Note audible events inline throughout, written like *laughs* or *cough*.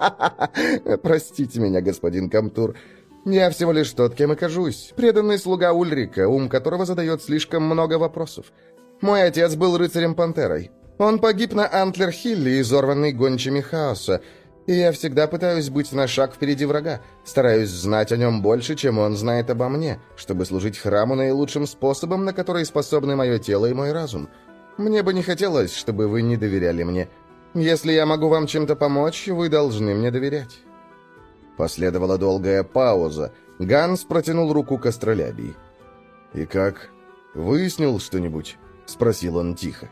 *laughs* Простите меня, господин Камтур. Я всего лишь тот, кем и кажусь. Преданный слуга Ульрика, ум которого задает слишком много вопросов. Мой отец был рыцарем-пантерой. Он погиб на Антлер-Хилле, изорванный гончими хаоса, и я всегда пытаюсь быть на шаг впереди врага, стараюсь знать о нем больше, чем он знает обо мне, чтобы служить храму наилучшим способом, на который способны мое тело и мой разум. Мне бы не хотелось, чтобы вы не доверяли мне. Если я могу вам чем-то помочь, вы должны мне доверять». Последовала долгая пауза. Ганс протянул руку к астролябии. «И как? Выяснил что-нибудь?» — спросил он тихо.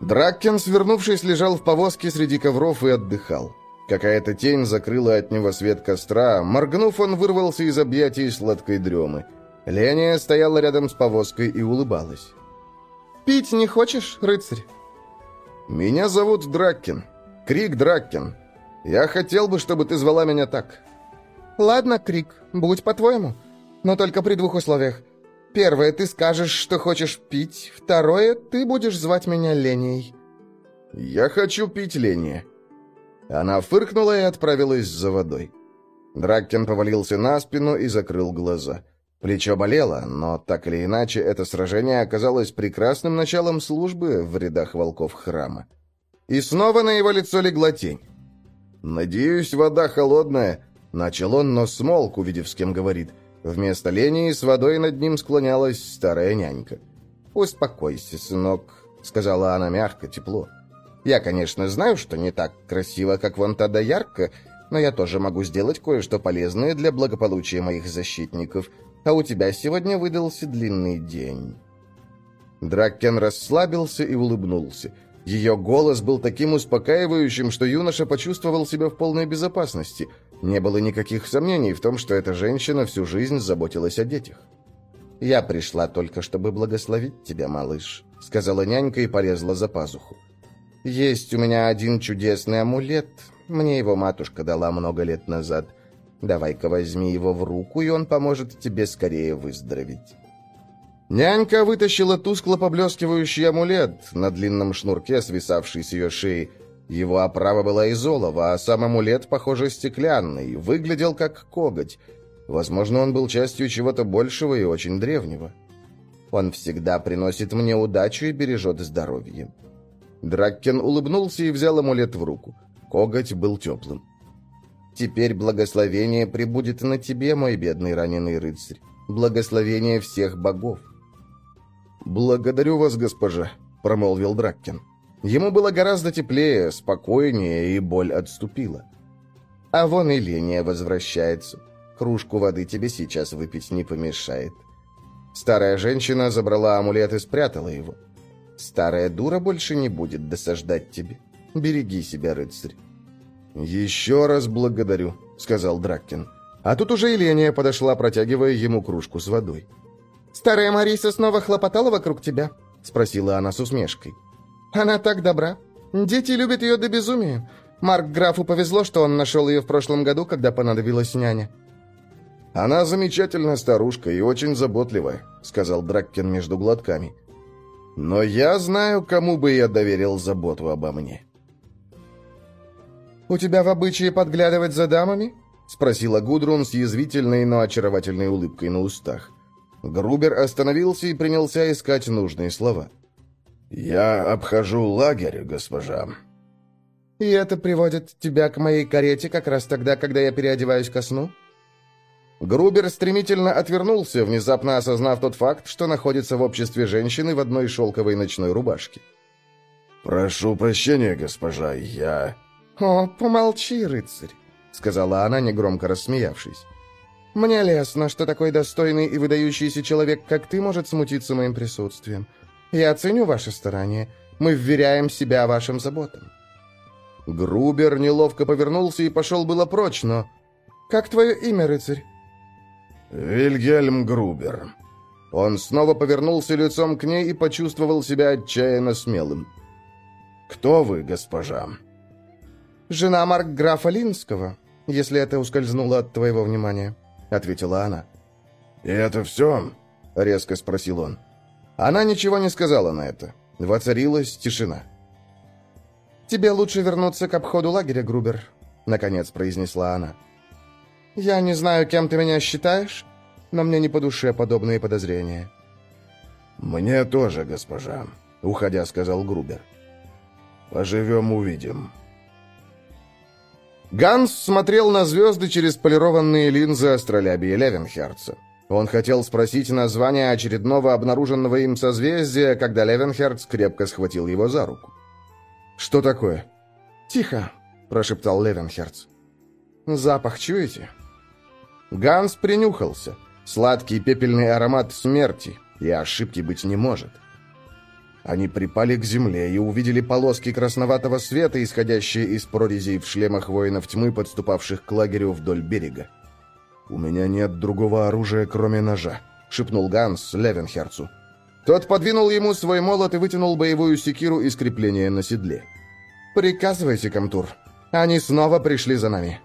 Драккен, свернувшись, лежал в повозке среди ковров и отдыхал. Какая-то тень закрыла от него свет костра. Моргнув, он вырвался из объятий сладкой дремы. Ления стояла рядом с повозкой и улыбалась. «Пить не хочешь, рыцарь?» «Меня зовут Драккен. Крик Драккен. Я хотел бы, чтобы ты звала меня так». «Ладно, Крик, будь по-твоему. Но только при двух условиях. Первое, ты скажешь, что хочешь пить. Второе, ты будешь звать меня Леней». «Я хочу пить, Леня». Она фыркнула и отправилась за водой. Драккен повалился на спину и закрыл глаза. Плечо болело, но так или иначе это сражение оказалось прекрасным началом службы в рядах волков храма. И снова на его лицо легла тень. «Надеюсь, вода холодная», — начал он, но смолк, увидев, с кем говорит — Вместо Лени с водой над ним склонялась старая нянька. «Успокойся, сынок», — сказала она мягко, тепло. «Я, конечно, знаю, что не так красиво, как вон та доярка, но я тоже могу сделать кое-что полезное для благополучия моих защитников, а у тебя сегодня выдался длинный день». Дракен расслабился и улыбнулся. Ее голос был таким успокаивающим, что юноша почувствовал себя в полной безопасности — не было никаких сомнений в том, что эта женщина всю жизнь заботилась о детях. «Я пришла только, чтобы благословить тебя, малыш», — сказала нянька и полезла за пазуху. «Есть у меня один чудесный амулет. Мне его матушка дала много лет назад. Давай-ка возьми его в руку, и он поможет тебе скорее выздороветь». Нянька вытащила тускло поблескивающий амулет на длинном шнурке, свисавший с ее шеи, его оправа была из олова, а сам амулет, похоже, стеклянный, выглядел как коготь. Возможно, он был частью чего-то большего и очень древнего. Он всегда приносит мне удачу и бережет здоровье. Драккен улыбнулся и взял амулет в руку. Коготь был теплым. «Теперь благословение прибудет на тебе, мой бедный раненый рыцарь. Благословение всех богов». «Благодарю вас, госпожа», — промолвил Драккен. Ему было гораздо теплее, спокойнее, и боль отступила. А вон и Леня возвращается. Кружку воды тебе сейчас выпить не помешает. Старая женщина забрала амулет и спрятала его. Старая дура больше не будет досаждать тебе. Береги себя, рыцарь. «Еще раз благодарю», — сказал Драккин. А тут уже Еления подошла, протягивая ему кружку с водой. «Старая Мариса снова хлопотала вокруг тебя?» — спросила она с усмешкой. Она так добра. Дети любят ее до безумия. Марк графу повезло, что он нашел ее в прошлом году, когда понадобилась няня. «Она замечательная старушка и очень заботливая», — сказал Драккен между глотками. «Но я знаю, кому бы я доверил заботу обо мне». «У тебя в обычае подглядывать за дамами?» — спросила Гудрун с язвительной, но очаровательной улыбкой на устах. Грубер остановился и принялся искать нужные слова. «Я обхожу лагерь, госпожа». «И это приводит тебя к моей карете как раз тогда, когда я переодеваюсь ко сну?» Грубер стремительно отвернулся, внезапно осознав тот факт, что находится в обществе женщины в одной шелковой ночной рубашке. «Прошу прощения, госпожа, я...» «О, помолчи, рыцарь», — сказала она, негромко рассмеявшись. «Мне лестно, что такой достойный и выдающийся человек, как ты, может смутиться моим присутствием. Я ценю ваши старания. Мы вверяем себя вашим заботам». Грубер неловко повернулся и пошел было прочь, но... «Как твое имя, рыцарь?» «Вильгельм Грубер». Он снова повернулся лицом к ней и почувствовал себя отчаянно смелым. «Кто вы, госпожа?» «Жена Маркграфа Линского, если это ускользнуло от твоего внимания», — ответила она. «И это все?» — резко спросил он. Она ничего не сказала на это. Воцарилась тишина. «Тебе лучше вернуться к обходу лагеря, Грубер», — наконец произнесла она. «Я не знаю, кем ты меня считаешь, но мне не по душе подобные подозрения». «Мне тоже, госпожа», — уходя сказал Грубер. «Поживем, увидим». Ганс смотрел на звезды через полированные линзы астролябии Левенхерца. Он хотел спросить название очередного обнаруженного им созвездия, когда Левенхерц крепко схватил его за руку. «Что такое?» «Тихо», — прошептал Левенхерц. «Запах чуете?» Ганс принюхался. Сладкий пепельный аромат смерти, и ошибки быть не может. Они припали к земле и увидели полоски красноватого света, исходящие из прорезей в шлемах воинов тьмы, подступавших к лагерю вдоль берега. «У меня нет другого оружия, кроме ножа», — шепнул Ганс Левенхерцу. Тот подвинул ему свой молот и вытянул боевую секиру из крепления на седле. «Приказывайте, Камтур. Они снова пришли за нами».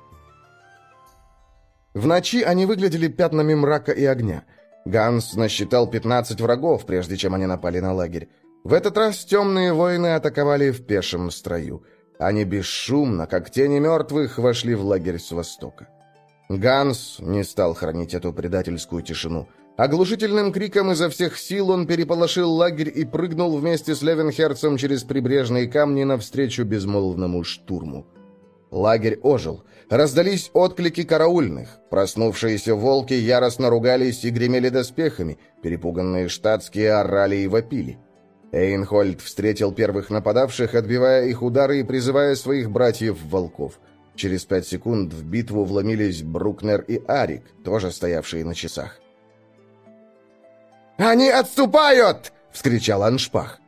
В ночи они выглядели пятнами мрака и огня. Ганс насчитал 15 врагов, прежде чем они напали на лагерь. В этот раз темные воины атаковали в пешем строю. Они бесшумно, как тени мертвых, вошли в лагерь с востока. Ганс не стал хранить эту предательскую тишину. Оглушительным криком изо всех сил он переполошил лагерь и прыгнул вместе с Левенхерцем через прибрежные камни навстречу безмолвному штурму. Лагерь ожил. Раздались отклики караульных. Проснувшиеся волки яростно ругались и гремели доспехами. Перепуганные штатские орали и вопили. Эйнхольд встретил первых нападавших, отбивая их удары и призывая своих братьев-волков. Через пять секунд в битву вломились Брукнер и Арик, тоже стоявшие на часах. «Они отступают!» — вскричал Аншпах.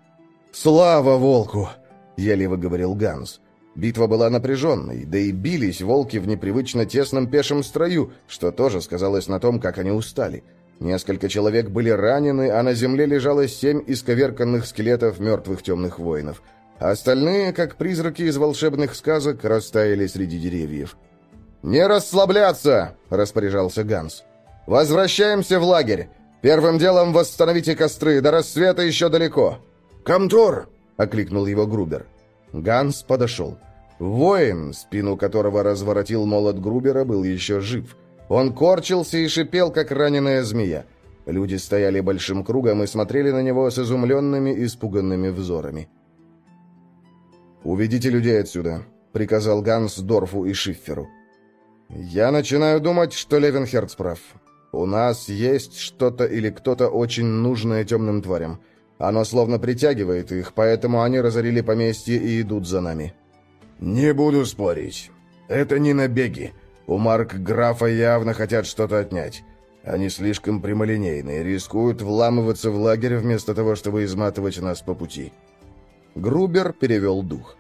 «Слава волку!» — еле выговорил Ганс. Битва была напряженной, да и бились волки в непривычно тесном пешем строю, что тоже сказалось на том, как они устали. Несколько человек были ранены, а на земле лежало семь исковерканных скелетов мертвых темных воинов. Остальные, как призраки из волшебных сказок, растаяли среди деревьев. «Не расслабляться!» — распоряжался Ганс. «Возвращаемся в лагерь. Первым делом восстановите костры, до рассвета еще далеко». «Камтур!» — окликнул его Грубер. Ганс подошел. Воин, спину которого разворотил молот Грубера, был еще жив. Он корчился и шипел, как раненая змея. Люди стояли большим кругом и смотрели на него с изумленными, испуганными взорами. «Уведите людей отсюда», — приказал Ганс Дорфу и Шифферу. «Я начинаю думать, что Левенхерц прав. У нас есть что-то или кто-то очень нужное темным тварям. Оно словно притягивает их, поэтому они разорили поместье и идут за нами». «Не буду спорить. Это не набеги. У Марк графа явно хотят что-то отнять. Они слишком прямолинейны, рискуют вламываться в лагерь вместо того, чтобы изматывать нас по пути. Грубер перевел дух.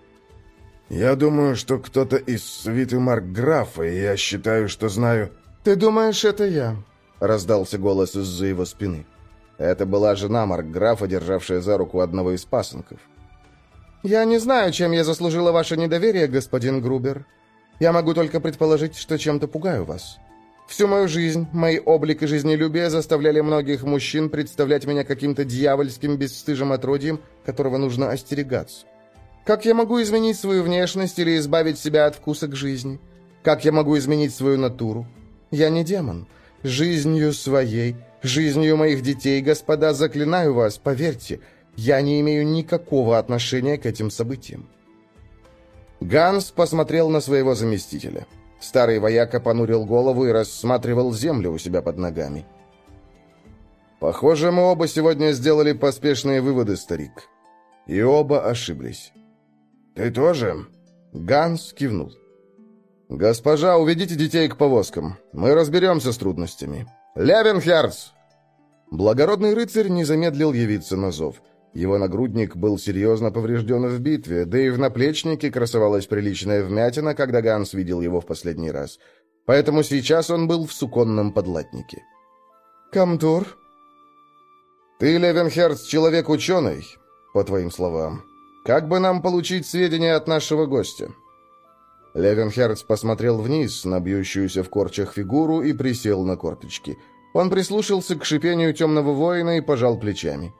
«Я думаю, что кто-то из свиты Марк графа, и я считаю, что знаю...» «Ты думаешь, это я?» — раздался голос из-за его спины. Это была жена Марк графа, державшая за руку одного из пасынков. «Я не знаю, чем я заслужила ваше недоверие, господин Грубер. Я могу только предположить, что чем-то пугаю вас. Всю мою жизнь, мои облик и жизнелюбие заставляли многих мужчин представлять меня каким-то дьявольским, бесстыжим отродьем, которого нужно остерегаться. Как я могу изменить свою внешность или избавить себя от вкуса к жизни? Как я могу изменить свою натуру? Я не демон. Жизнью своей, жизнью моих детей, господа, заклинаю вас, поверьте, я не имею никакого отношения к этим событиям. Ганс посмотрел на своего заместителя. Старый вояка понурил голову и рассматривал землю у себя под ногами. «Похоже, мы оба сегодня сделали поспешные выводы, старик. И оба ошиблись». «Ты тоже?» Ганс кивнул. «Госпожа, уведите детей к повозкам. Мы разберемся с трудностями. Левенхерц!» Благородный рыцарь не замедлил явиться на зов. Его нагрудник был серьезно поврежден в битве, да и в наплечнике красовалась приличная вмятина, когда Ганс видел его в последний раз. Поэтому сейчас он был в суконном подлатнике. «Камтур?» «Ты, Левенхерц, человек-ученый, по твоим словам. Как бы нам получить сведения от нашего гостя?» Левенхерц посмотрел вниз на бьющуюся в корчах фигуру и присел на корточки. Он прислушался к шипению темного воина и пожал плечами.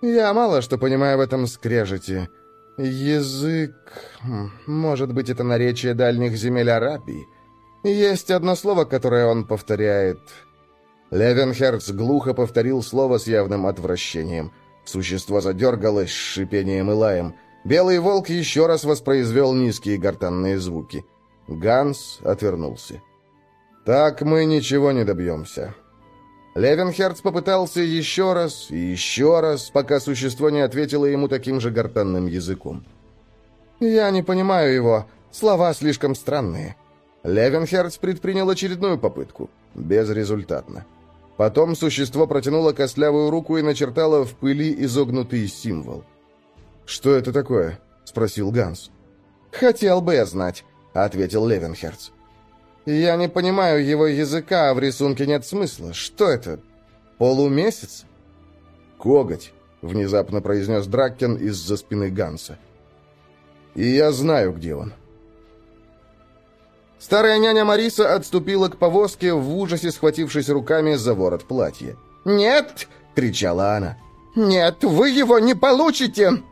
«Я мало что понимаю в этом скрежете. Язык... Хм, может быть, это наречие дальних земель Арабии. Есть одно слово, которое он повторяет. Левенхерц глухо повторил слово с явным отвращением. Существо задергалось с шипением и лаем. Белый волк еще раз воспроизвел низкие гортанные звуки. Ганс отвернулся. «Так мы ничего не добьемся». Левенхерц попытался еще раз и еще раз, пока существо не ответило ему таким же гортанным языком. «Я не понимаю его. Слова слишком странные». Левенхерц предпринял очередную попытку. Безрезультатно. Потом существо протянуло костлявую руку и начертало в пыли изогнутый символ. «Что это такое?» — спросил Ганс. «Хотел бы я знать», — ответил Левенхерц. «Я не понимаю его языка, а в рисунке нет смысла. Что это? Полумесяц?» «Коготь», — внезапно произнес Драккен из-за спины Ганса. «И я знаю, где он». Старая няня Мариса отступила к повозке, в ужасе схватившись руками за ворот платья. «Нет!» — кричала она. «Нет, вы его не получите!»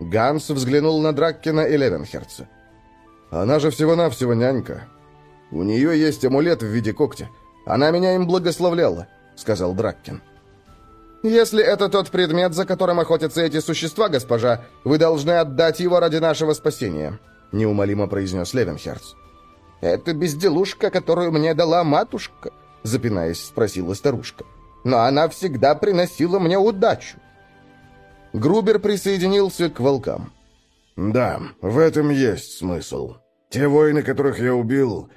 Ганс взглянул на Драккена и Левенхерца. «Она же всего-навсего нянька. «У нее есть амулет в виде когтя. Она меня им благословляла», — сказал Драккин. «Если это тот предмет, за которым охотятся эти существа, госпожа, вы должны отдать его ради нашего спасения», — неумолимо произнес Левенхерц. «Это безделушка, которую мне дала матушка», — запинаясь, спросила старушка. «Но она всегда приносила мне удачу». Грубер присоединился к волкам. «Да, в этом есть смысл. Те воины, которых я убил,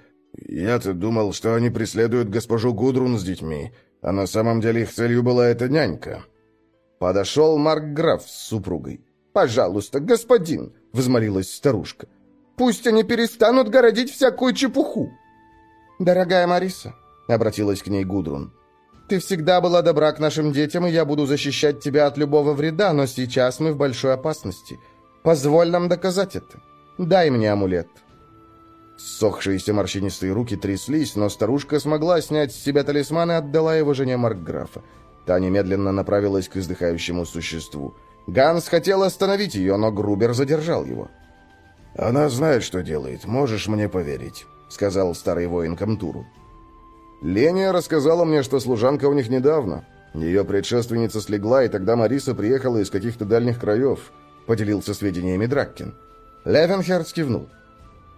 «Я-то думал, что они преследуют госпожу Гудрун с детьми, а на самом деле их целью была эта нянька». Подошел Марк Граф с супругой. «Пожалуйста, господин!» — взмолилась старушка. «Пусть они перестанут городить всякую чепуху!» «Дорогая Мариса», — обратилась к ней Гудрун, — «ты всегда была добра к нашим детям, и я буду защищать тебя от любого вреда, но сейчас мы в большой опасности. Позволь нам доказать это. Дай мне амулет». Ссохшиеся морщинистые руки тряслись, но старушка смогла снять с себя талисман и отдала его жене Маркграфа. Та немедленно направилась к издыхающему существу. Ганс хотел остановить ее, но Грубер задержал его. «Она знает, что делает, можешь мне поверить», — сказал старый воин Камтуру. «Леня рассказала мне, что служанка у них недавно. Ее предшественница слегла, и тогда Мариса приехала из каких-то дальних краев», — поделился сведениями Драккин. Левенхерц кивнул.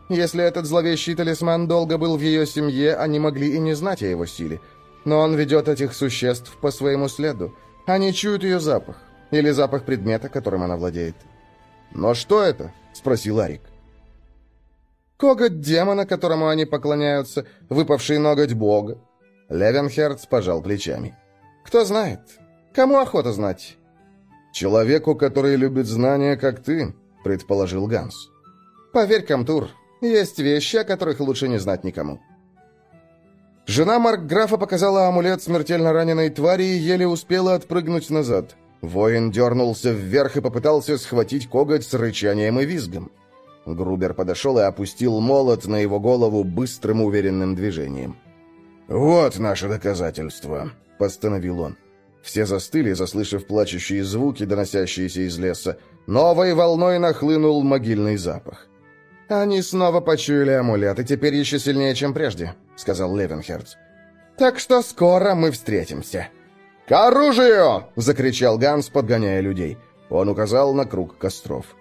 Если этот зловещий талисман долго был в ее семье, они могли и не знать о его силе. Но он ведет этих существ по своему следу. Они чуют ее запах. Или запах предмета, которым она владеет. «Но что это?» — спросил Арик. «Коготь демона, которому они поклоняются, выпавший ноготь бога». Левенхерц пожал плечами. «Кто знает? Кому охота знать?» «Человеку, который любит знания, как ты», — предположил Ганс. «Поверь, Камтур, есть вещи, о которых лучше не знать никому. Жена Маркграфа показала амулет смертельно раненой твари и еле успела отпрыгнуть назад. Воин дернулся вверх и попытался схватить коготь с рычанием и визгом. Грубер подошел и опустил молот на его голову быстрым уверенным движением. «Вот наше доказательство», — постановил он. Все застыли, заслышав плачущие звуки, доносящиеся из леса. Новой волной нахлынул могильный запах. «Они снова почуяли амулет, и теперь еще сильнее, чем прежде», — сказал Левенхерц. «Так что скоро мы встретимся». «К оружию!» — закричал Ганс, подгоняя людей. Он указал на круг костров.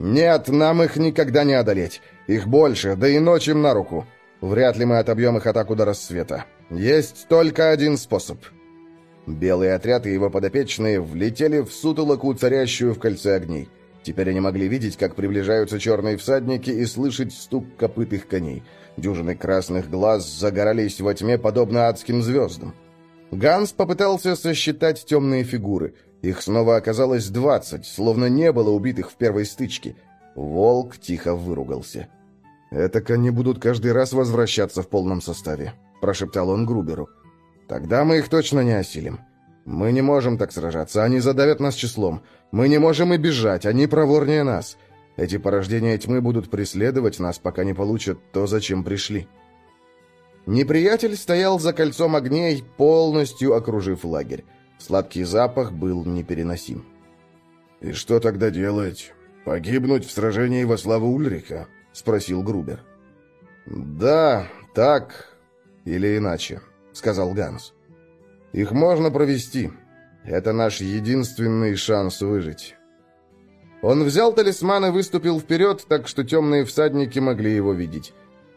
«Нет, нам их никогда не одолеть. Их больше, да и ночь им на руку. Вряд ли мы отобьем их атаку до рассвета. Есть только один способ». Белый отряд и его подопечные влетели в сутолоку, царящую в кольце огней. Теперь они могли видеть, как приближаются черные всадники и слышать стук копытых коней. Дюжины красных глаз загорались во тьме, подобно адским звездам. Ганс попытался сосчитать темные фигуры. Их снова оказалось двадцать, словно не было убитых в первой стычке. Волк тихо выругался. «Это они будут каждый раз возвращаться в полном составе», — прошептал он Груберу. «Тогда мы их точно не осилим. Мы не можем так сражаться, они задавят нас числом. Мы не можем и бежать, они проворнее нас. Эти порождения тьмы будут преследовать нас, пока не получат то, зачем пришли». Неприятель стоял за кольцом огней, полностью окружив лагерь. Сладкий запах был непереносим. «И что тогда делать? «Погибнуть в сражении во славу Ульрика?» — спросил Грубер. «Да, так или иначе», — сказал Ганс. «Их можно провести. Это наш единственный шанс выжить». Он взял талисман и выступил вперед, так что темные всадники могли его видеть.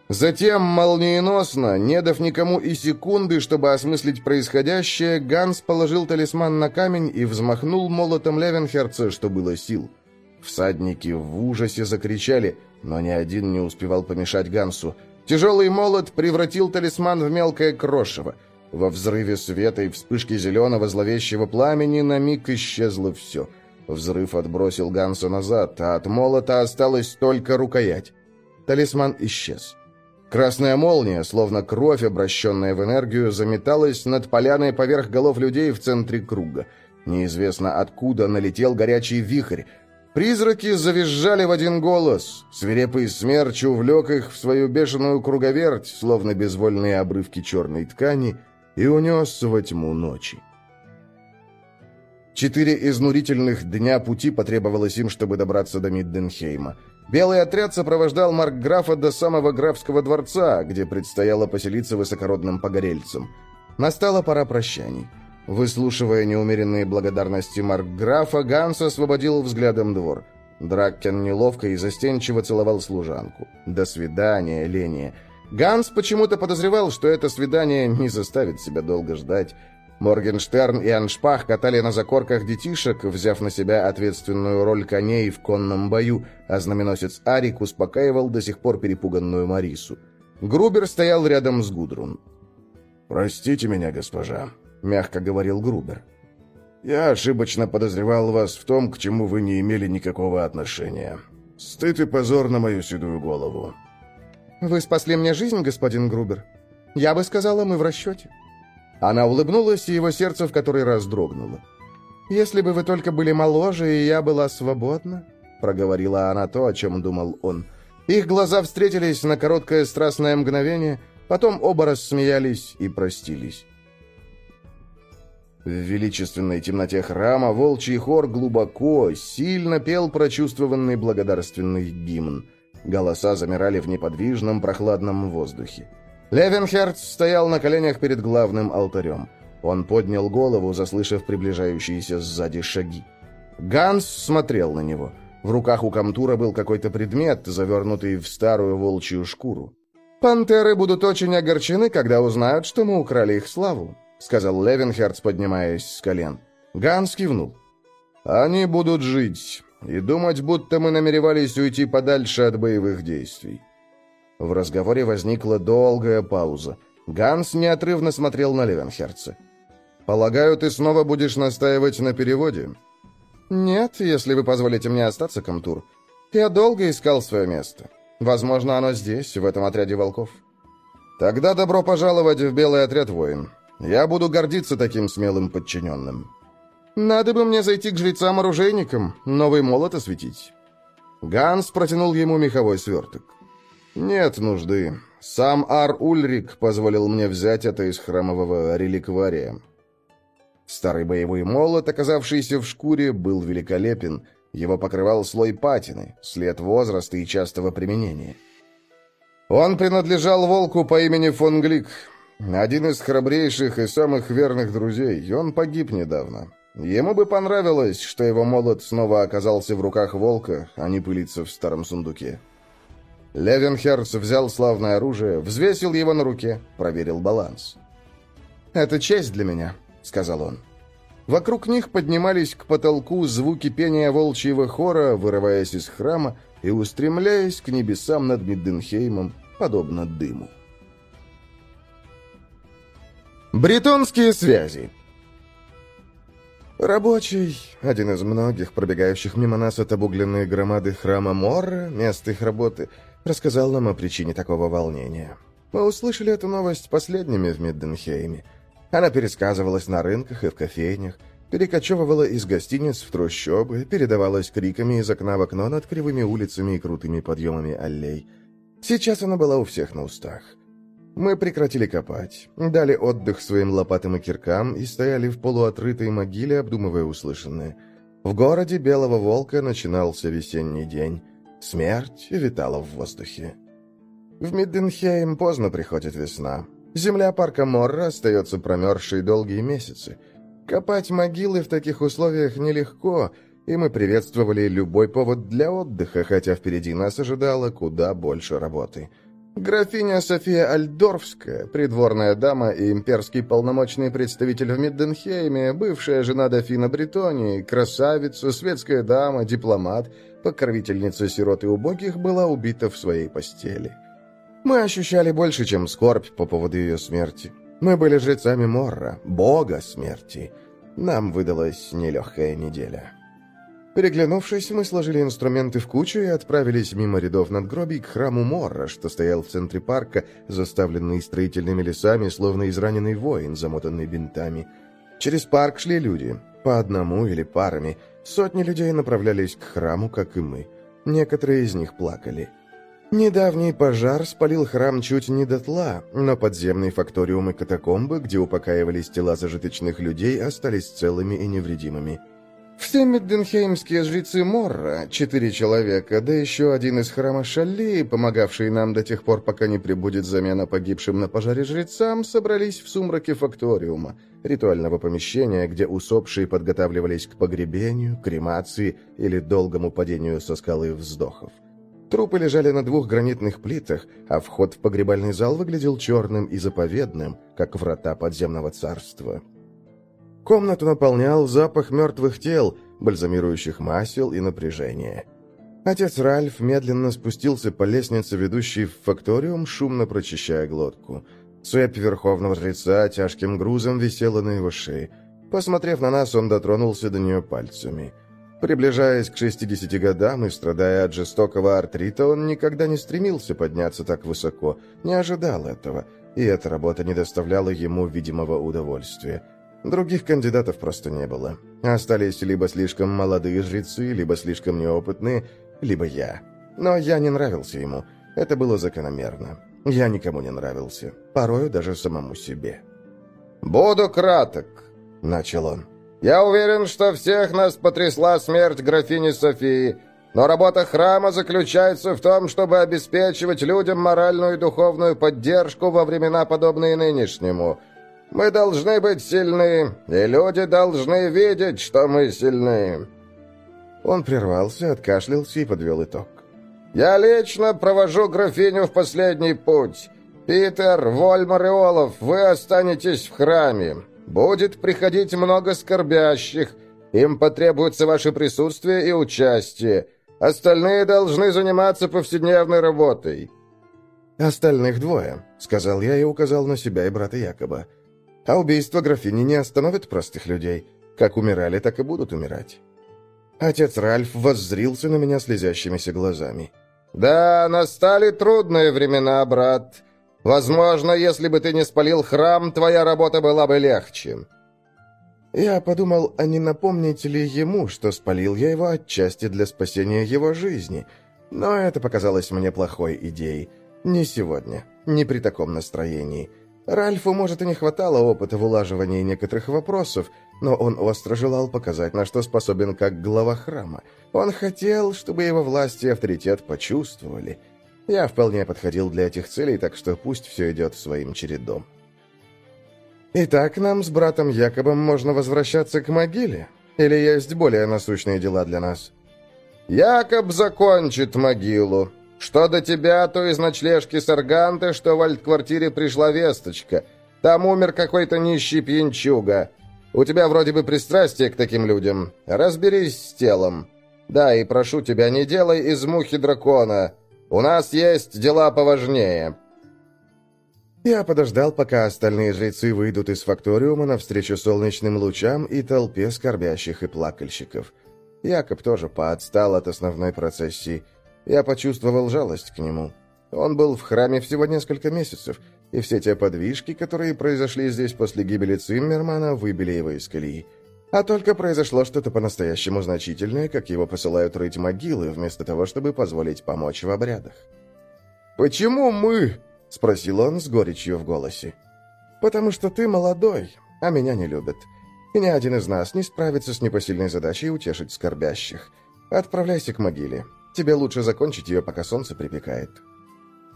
Затем, молниеносно, не дав никому и секунды, чтобы осмыслить происходящее, Ганс положил талисман на камень и взмахнул молотом Левенхерца, что было сил. Всадники в ужасе закричали, но ни один не успевал помешать Гансу. Тяжелый молот превратил талисман в мелкое крошево. Во взрыве света и вспышке зеленого зловещего пламени на миг исчезло все — Взрыв отбросил Ганса назад, а от молота осталась только рукоять. Талисман исчез. Красная молния, словно кровь, обращенная в энергию, заметалась над поляной поверх голов людей в центре круга. Неизвестно откуда налетел горячий вихрь. Призраки завизжали в один голос. Свирепый смерч увлек их в свою бешеную круговерть, словно безвольные обрывки черной ткани, и унес во тьму ночи. Четыре изнурительных дня пути потребовалось им, чтобы добраться до Мидденхейма. Белый отряд сопровождал Маркграфа до самого графского дворца, где предстояло поселиться высокородным погорельцам. Настала пора прощаний. Выслушивая неумеренные благодарности Маркграфа, Ганс освободил взглядом двор. Драккен неловко и застенчиво целовал служанку. «До свидания, Ления». Ганс почему-то подозревал, что это свидание не заставит себя долго ждать. Моргенштерн и Аншпах катали на закорках детишек, взяв на себя ответственную роль коней в конном бою, а знаменосец Арик успокаивал до сих пор перепуганную Марису. Грубер стоял рядом с Гудрун. «Простите меня, госпожа», — мягко говорил Грубер. «Я ошибочно подозревал вас в том, к чему вы не имели никакого отношения. Стыд и позор на мою седую голову». «Вы спасли мне жизнь, господин Грубер. Я бы сказала, мы в расчете». Она улыбнулась, и его сердце в который раз дрогнуло. «Если бы вы только были моложе, и я была свободна», — проговорила она то, о чем думал он. Их глаза встретились на короткое страстное мгновение, потом оба рассмеялись и простились. В величественной темноте храма волчий хор глубоко, сильно пел прочувствованный благодарственный гимн. Голоса замирали в неподвижном прохладном воздухе. Левенхерц стоял на коленях перед главным алтарем. Он поднял голову, заслышав приближающиеся сзади шаги. Ганс смотрел на него. В руках у Камтура был какой-то предмет, завернутый в старую волчью шкуру. «Пантеры будут очень огорчены, когда узнают, что мы украли их славу», сказал Левенхерц, поднимаясь с колен. Ганс кивнул. «Они будут жить и думать, будто мы намеревались уйти подальше от боевых действий. В разговоре возникла долгая пауза. Ганс неотрывно смотрел на Левенхерца. «Полагаю, ты снова будешь настаивать на переводе?» «Нет, если вы позволите мне остаться, Камтур. Я долго искал свое место. Возможно, оно здесь, в этом отряде волков». «Тогда добро пожаловать в белый отряд, воин. Я буду гордиться таким смелым подчиненным». «Надо бы мне зайти к жрецам-оружейникам, новый молот осветить». Ганс протянул ему меховой сверток. «Нет нужды. Сам Ар-Ульрик позволил мне взять это из храмового реликвария». Старый боевой молот, оказавшийся в шкуре, был великолепен. Его покрывал слой патины, след возраста и частого применения. Он принадлежал волку по имени фон Глик, один из храбрейших и самых верных друзей. Он погиб недавно. Ему бы понравилось, что его молот снова оказался в руках волка, а не пылится в старом сундуке. Левенхерц взял славное оружие, взвесил его на руке, проверил баланс. «Это честь для меня», — сказал он. Вокруг них поднимались к потолку звуки пения волчьего хора, вырываясь из храма и устремляясь к небесам над Мидденхеймом, подобно дыму. Бретонские связи Рабочий, один из многих, пробегающих мимо нас от обугленной громады храма Морра, место их работы — рассказал нам о причине такого волнения. Мы услышали эту новость последними в Мидденхейме. Она пересказывалась на рынках и в кофейнях, перекочевывала из гостиниц в трущобы, передавалась криками из окна в окно над кривыми улицами и крутыми подъемами аллей. Сейчас она была у всех на устах. Мы прекратили копать, дали отдых своим лопатам и киркам и стояли в полуотрытой могиле, обдумывая услышанное. В городе Белого Волка начинался весенний день. Смерть витала в воздухе. В Мидденхейм поздно приходит весна. Земля парка Морра остается промерзшей долгие месяцы. Копать могилы в таких условиях нелегко, и мы приветствовали любой повод для отдыха, хотя впереди нас ожидало куда больше работы. Графиня София Альдорфская, придворная дама и имперский полномочный представитель в Мидденхейме, бывшая жена дофина Бретонии, красавица, светская дама, дипломат, покровительница сирот и убогих, была убита в своей постели. Мы ощущали больше, чем скорбь по поводу ее смерти. Мы были жрецами Морра, бога смерти. Нам выдалась нелегкая неделя. Переглянувшись, мы сложили инструменты в кучу и отправились мимо рядов надгробий к храму Морра, что стоял в центре парка, заставленный строительными лесами, словно израненный воин, замотанный бинтами. Через парк шли люди, по одному или парами. Сотни людей направлялись к храму, как и мы. Некоторые из них плакали. Недавний пожар спалил храм чуть не дотла, но подземный факториум и катакомбы, где упокаивались тела зажиточных людей, остались целыми и невредимыми. Все мидденхеймские жрецы Морра, четыре человека, да еще один из храма Шалли, помогавший нам до тех пор, пока не прибудет замена погибшим на пожаре жрецам, собрались в сумраке факториума, ритуального помещения, где усопшие подготавливались к погребению, кремации или долгому падению со скалы вздохов. Трупы лежали на двух гранитных плитах, а вход в погребальный зал выглядел черным и заповедным, как врата подземного царства. Комнату наполнял запах мертвых тел, бальзамирующих масел и напряжения. Отец Ральф медленно спустился по лестнице, ведущей в факториум, шумно прочищая глотку. Цепь верховного жреца тяжким грузом висела на его шее. Посмотрев на нас, он дотронулся до нее пальцами. Приближаясь к 60 годам и страдая от жестокого артрита, он никогда не стремился подняться так высоко, не ожидал этого, и эта работа не доставляла ему видимого удовольствия. Других кандидатов просто не было. Остались либо слишком молодые жрецы, либо слишком неопытные, либо я. Но я не нравился ему. Это было закономерно. Я никому не нравился. Порою даже самому себе. «Буду краток», — начал он. «Я уверен, что всех нас потрясла смерть графини Софии, но работа храма заключается в том, чтобы обеспечивать людям моральную и духовную поддержку во времена, подобные нынешнему». Мы должны быть сильны, и люди должны видеть, что мы сильны». Он прервался, откашлялся и подвел итог. «Я лично провожу графиню в последний путь. Питер, Вольмар и Олаф, вы останетесь в храме. Будет приходить много скорбящих. Им потребуется ваше присутствие и участие. Остальные должны заниматься повседневной работой». «Остальных двое», — сказал я и указал на себя и брата Якоба. А убийство графини не остановит простых людей. Как умирали, так и будут умирать. Отец Ральф воззрился на меня слезящимися глазами. «Да, настали трудные времена, брат. Возможно, если бы ты не спалил храм, твоя работа была бы легче». Я подумал, а не напомнить ли ему, что спалил я его отчасти для спасения его жизни. Но это показалось мне плохой идеей. Не сегодня, не при таком настроении. Ральфу, может, и не хватало опыта в улаживании некоторых вопросов, но он остро желал показать, на что способен как глава храма. Он хотел, чтобы его власть и авторитет почувствовали. Я вполне подходил для этих целей, так что пусть все идет своим чередом. Итак, нам с братом Якобом можно возвращаться к могиле? Или есть более насущные дела для нас? Якоб закончит могилу, что до тебя, то из ночлежки Сарганты, что в альт-квартире пришла весточка. Там умер какой-то нищий пьянчуга. У тебя вроде бы пристрастие к таким людям. Разберись с телом. Да, и прошу тебя, не делай из мухи дракона. У нас есть дела поважнее». Я подождал, пока остальные жрецы выйдут из факториума навстречу солнечным лучам и толпе скорбящих и плакальщиков. Якоб тоже поотстал от основной процессии. Я почувствовал жалость к нему. Он был в храме всего несколько месяцев, и все те подвижки, которые произошли здесь после гибели Циммермана, выбили его из колеи. А только произошло что-то по-настоящему значительное, как его посылают рыть могилы, вместо того, чтобы позволить помочь в обрядах. «Почему мы?» — спросил он с горечью в голосе. «Потому что ты молодой, а меня не любят. и ни один из нас не справится с непосильной задачей утешить скорбящих. Отправляйся к могиле. Тебе лучше закончить ее, пока солнце припекает».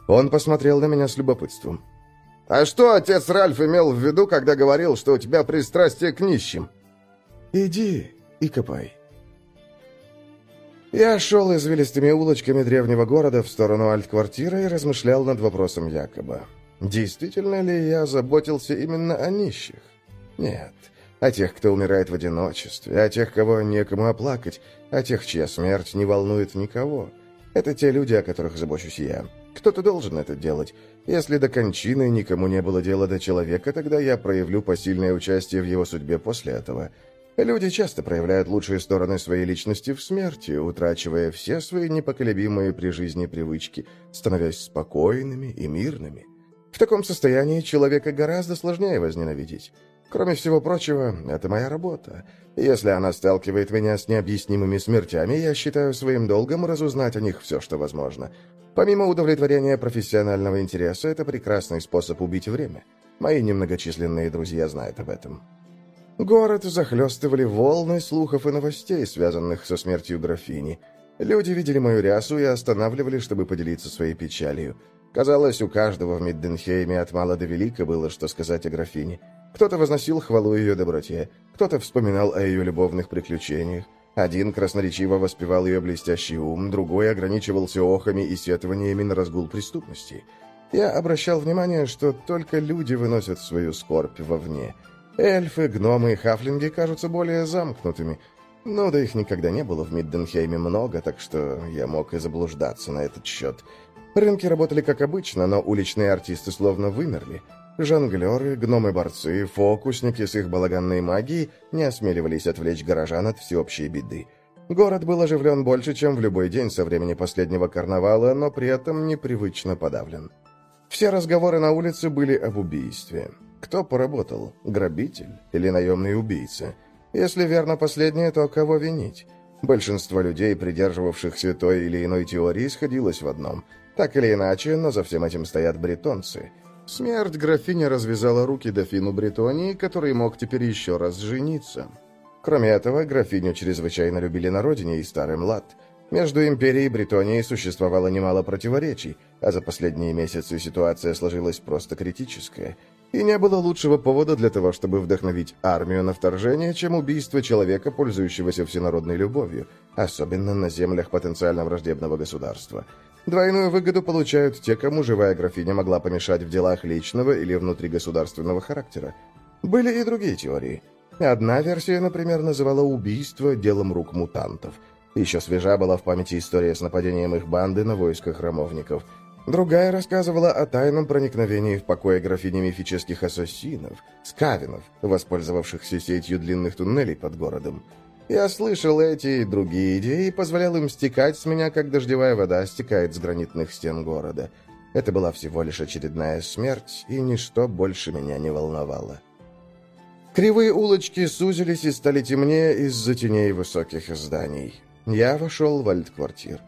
Он посмотрел на меня с любопытством. «А что отец Ральф имел в виду, когда говорил, что у тебя пристрастие к нищим?» «Иди и копай». Я шел извилистыми улочками древнего города в сторону альт-квартиры и размышлял над вопросом Якоба. Действительно ли я заботился именно о нищих? Нет. О тех, кто умирает в одиночестве, о тех, кого некому оплакать, о тех, чья смерть не волнует никого. Это те люди, о которых забочусь я. Кто-то должен это делать. Если до кончины никому не было дела до человека, тогда я проявлю посильное участие в его судьбе после этого. Люди часто проявляют лучшие стороны своей личности в смерти, утрачивая все свои непоколебимые при жизни привычки, становясь спокойными и мирными. В таком состоянии человека гораздо сложнее возненавидеть. Кроме всего прочего, это моя работа. Если она сталкивает меня с необъяснимыми смертями, я считаю своим долгом разузнать о них все, что возможно. Помимо удовлетворения профессионального интереса, это прекрасный способ убить время. Мои немногочисленные друзья знают об этом. Город захлестывали волны слухов и новостей, связанных со смертью графини. Люди видели мою рясу и останавливали, чтобы поделиться своей печалью. Казалось, у каждого в Мидденхейме от мала до велика было что сказать о графине. Кто-то возносил хвалу ее доброте, кто-то вспоминал о ее любовных приключениях. Один красноречиво воспевал ее блестящий ум, другой ограничивался охами и сетованиями на разгул преступности. Я обращал внимание, что только люди выносят свою скорбь вовне. Эльфы, гномы и хафлинги кажутся более замкнутыми. Но да их никогда не было в Мидденхейме много, так что я мог и заблуждаться на этот счет. Рынки работали как обычно, но уличные артисты словно вымерли. Жонглеры, гномы-борцы, фокусники с их балаганной магией не осмеливались отвлечь горожан от всеобщей беды. Город был оживлен больше, чем в любой день со времени последнего карнавала, но при этом непривычно подавлен. Все разговоры на улице были об убийстве. Кто поработал? Грабитель или наемный убийца? Если верно последнее, то кого винить? Большинство людей, придерживавшихся той или иной теории, сходилось в одном – так или иначе, но за всем этим стоят бретонцы. Смерть графини развязала руки дофину Бретонии, который мог теперь еще раз жениться. Кроме этого, графиню чрезвычайно любили на родине и старый млад. Между империей и Бретонией существовало немало противоречий, а за последние месяцы ситуация сложилась просто критическая. И не было лучшего повода для того, чтобы вдохновить армию на вторжение, чем убийство человека, пользующегося всенародной любовью, особенно на землях потенциально враждебного государства – Двойную выгоду получают те, кому живая графиня могла помешать в делах личного или внутригосударственного характера. Были и другие теории. Одна версия, например, называла убийство делом рук мутантов. Еще свежа была в памяти история с нападением их банды на войско храмовников. Другая рассказывала о тайном проникновении в покое графини мифических ассасинов, скавинов, воспользовавшихся сетью длинных туннелей под городом. Я слышал эти и другие идеи и позволял им стекать с меня, как дождевая вода стекает с гранитных стен города. Это была всего лишь очередная смерть, и ничто больше меня не волновало. Кривые улочки сузились и стали темнее из-за теней высоких зданий. Я вошел в альт-квартир.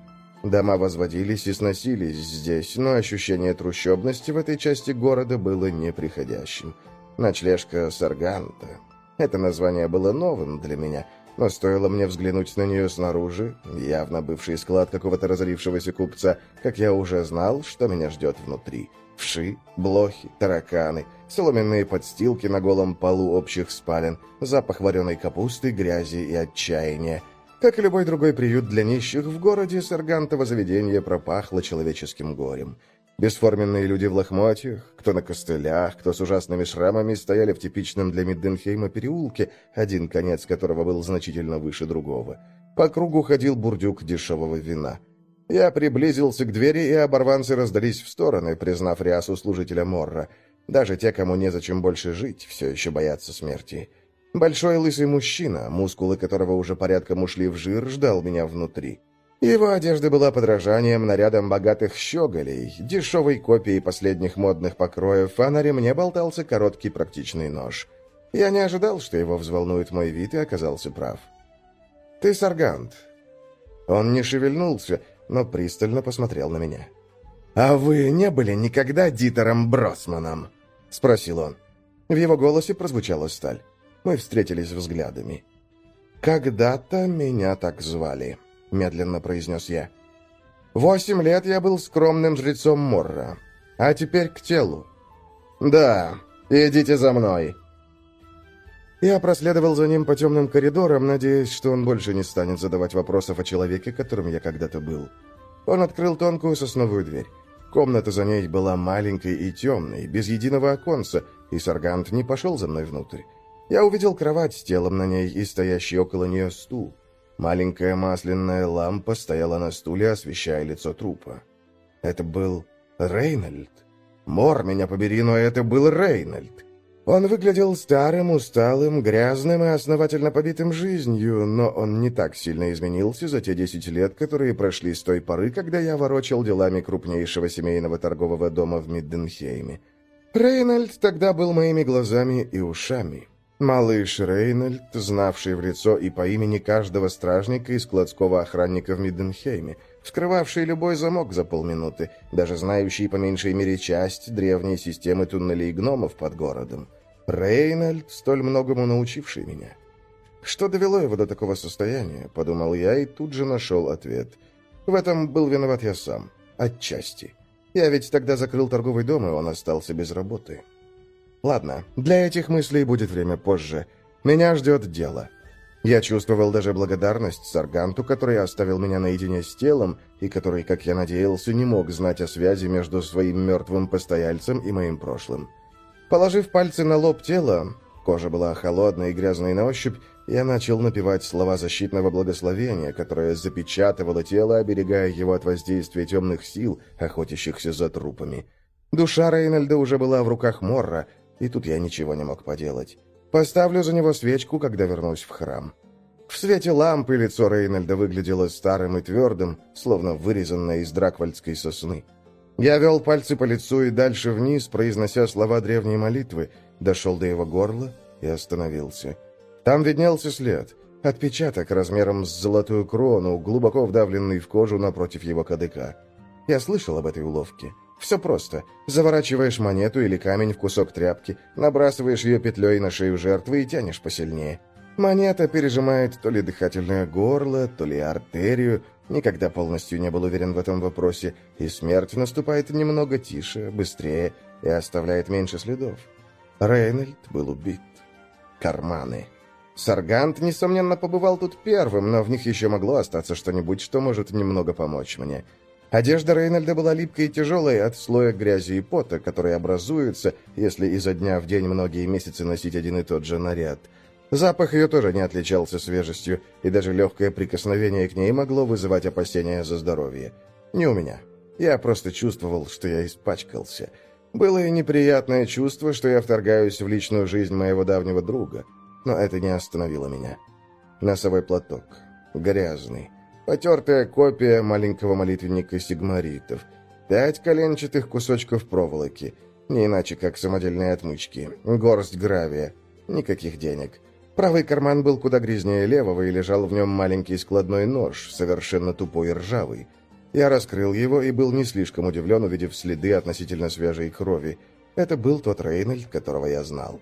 Дома возводились и сносились здесь, но ощущение трущобности в этой части города было неприходящим. Ночлежка Сарганта. Это название было новым для меня — но стоило мне взглянуть на нее снаружи, явно бывший склад какого-то разорившегося купца, как я уже знал, что меня ждет внутри. Вши, блохи, тараканы, соломенные подстилки на голом полу общих спален, запах вареной капусты, грязи и отчаяния. Как и любой другой приют для нищих, в городе Саргантово заведение пропахло человеческим горем. Бесформенные люди в лохмотьях, кто на костылях, кто с ужасными шрамами, стояли в типичном для Мидденхейма переулке, один конец которого был значительно выше другого. По кругу ходил бурдюк дешевого вина. Я приблизился к двери, и оборванцы раздались в стороны, признав рясу служителя Морра. Даже те, кому незачем больше жить, все еще боятся смерти. Большой лысый мужчина, мускулы которого уже порядком ушли в жир, ждал меня внутри. Его одежда была подражанием нарядам богатых щеголей, дешевой копией последних модных покроев, а на ремне болтался короткий практичный нож. Я не ожидал, что его взволнует мой вид, и оказался прав. «Ты Саргант». Он не шевельнулся, но пристально посмотрел на меня. «А вы не были никогда Дитером Бросманом?» — спросил он. В его голосе прозвучала сталь. Мы встретились взглядами. «Когда-то меня так звали», — медленно произнес я. «Восемь лет я был скромным жрецом Морра, а теперь к телу». «Да, идите за мной». Я проследовал за ним по темным коридорам, надеясь, что он больше не станет задавать вопросов о человеке, которым я когда-то был. Он открыл тонкую сосновую дверь. Комната за ней была маленькой и темной, без единого оконца, и Саргант не пошел за мной внутрь. Я увидел кровать с телом на ней и стоящий около нее стул. Маленькая масляная лампа стояла на стуле, освещая лицо трупа. Это был Рейнольд. Мор, меня побери, но это был Рейнольд. Он выглядел старым, усталым, грязным и основательно побитым жизнью, но он не так сильно изменился за те десять лет, которые прошли с той поры, когда я ворочал делами крупнейшего семейного торгового дома в Мидденхейме. Рейнольд тогда был моими глазами и ушами. Малыш Рейнольд, знавший в лицо и по имени каждого стражника и складского охранника в Мидденхейме, вскрывавший любой замок за полминуты, даже знающий по меньшей мере часть древней системы туннелей гномов под городом. Рейнольд, столь многому научивший меня. Что довело его до такого состояния, подумал я и тут же нашел ответ. В этом был виноват я сам. Отчасти. Я ведь тогда закрыл торговый дом, и он остался без работы. Ладно, для этих мыслей будет время позже. Меня ждет дело. Я чувствовал даже благодарность Сарганту, который оставил меня наедине с телом, и который, как я надеялся, не мог знать о связи между своим мертвым постояльцем и моим прошлым. Положив пальцы на лоб тела, кожа была холодной и грязной на ощупь, я начал напевать слова защитного благословения, которое запечатывало тело, оберегая его от воздействия темных сил, охотящихся за трупами. Душа Рейнольда уже была в руках Морра, и тут я ничего не мог поделать. Поставлю за него свечку, когда вернусь в храм. В свете лампы лицо Рейнольда выглядело старым и твердым, словно вырезанное из драквальдской сосны. Я вел пальцы по лицу и дальше вниз, произнося слова древней молитвы, дошел до его горла и остановился. Там виднелся след, отпечаток размером с золотую крону, глубоко вдавленный в кожу напротив его кадыка. Я слышал об этой уловке. Все просто. Заворачиваешь монету или камень в кусок тряпки, набрасываешь ее петлей на шею жертвы и тянешь посильнее. Монета пережимает то ли дыхательное горло, то ли артерию. Никогда полностью не был уверен в этом вопросе. И смерть наступает немного тише, быстрее и оставляет меньше следов. Рейнольд был убит. Карманы. Саргант, несомненно, побывал тут первым, но в них еще могло остаться что-нибудь, что может немного помочь мне. Одежда Рейнольда была липкой и тяжелой от слоя грязи и пота, который образуется, если изо дня в день многие месяцы носить один и тот же наряд. Запах ее тоже не отличался свежестью, и даже легкое прикосновение к ней могло вызывать опасения за здоровье. Не у меня. Я просто чувствовал, что я испачкался. Было и неприятное чувство, что я вторгаюсь в личную жизнь моего давнего друга. Но это не остановило меня. Носовой платок. Грязный. Потертая копия маленького молитвенника сигмаритов. Пять коленчатых кусочков проволоки. Не иначе, как самодельные отмычки. Горсть гравия. Никаких денег. Правый карман был куда грязнее левого, и лежал в нем маленький складной нож, совершенно тупой и ржавый. Я раскрыл его и был не слишком удивлен, увидев следы относительно свежей крови. Это был тот Рейнольд, которого я знал.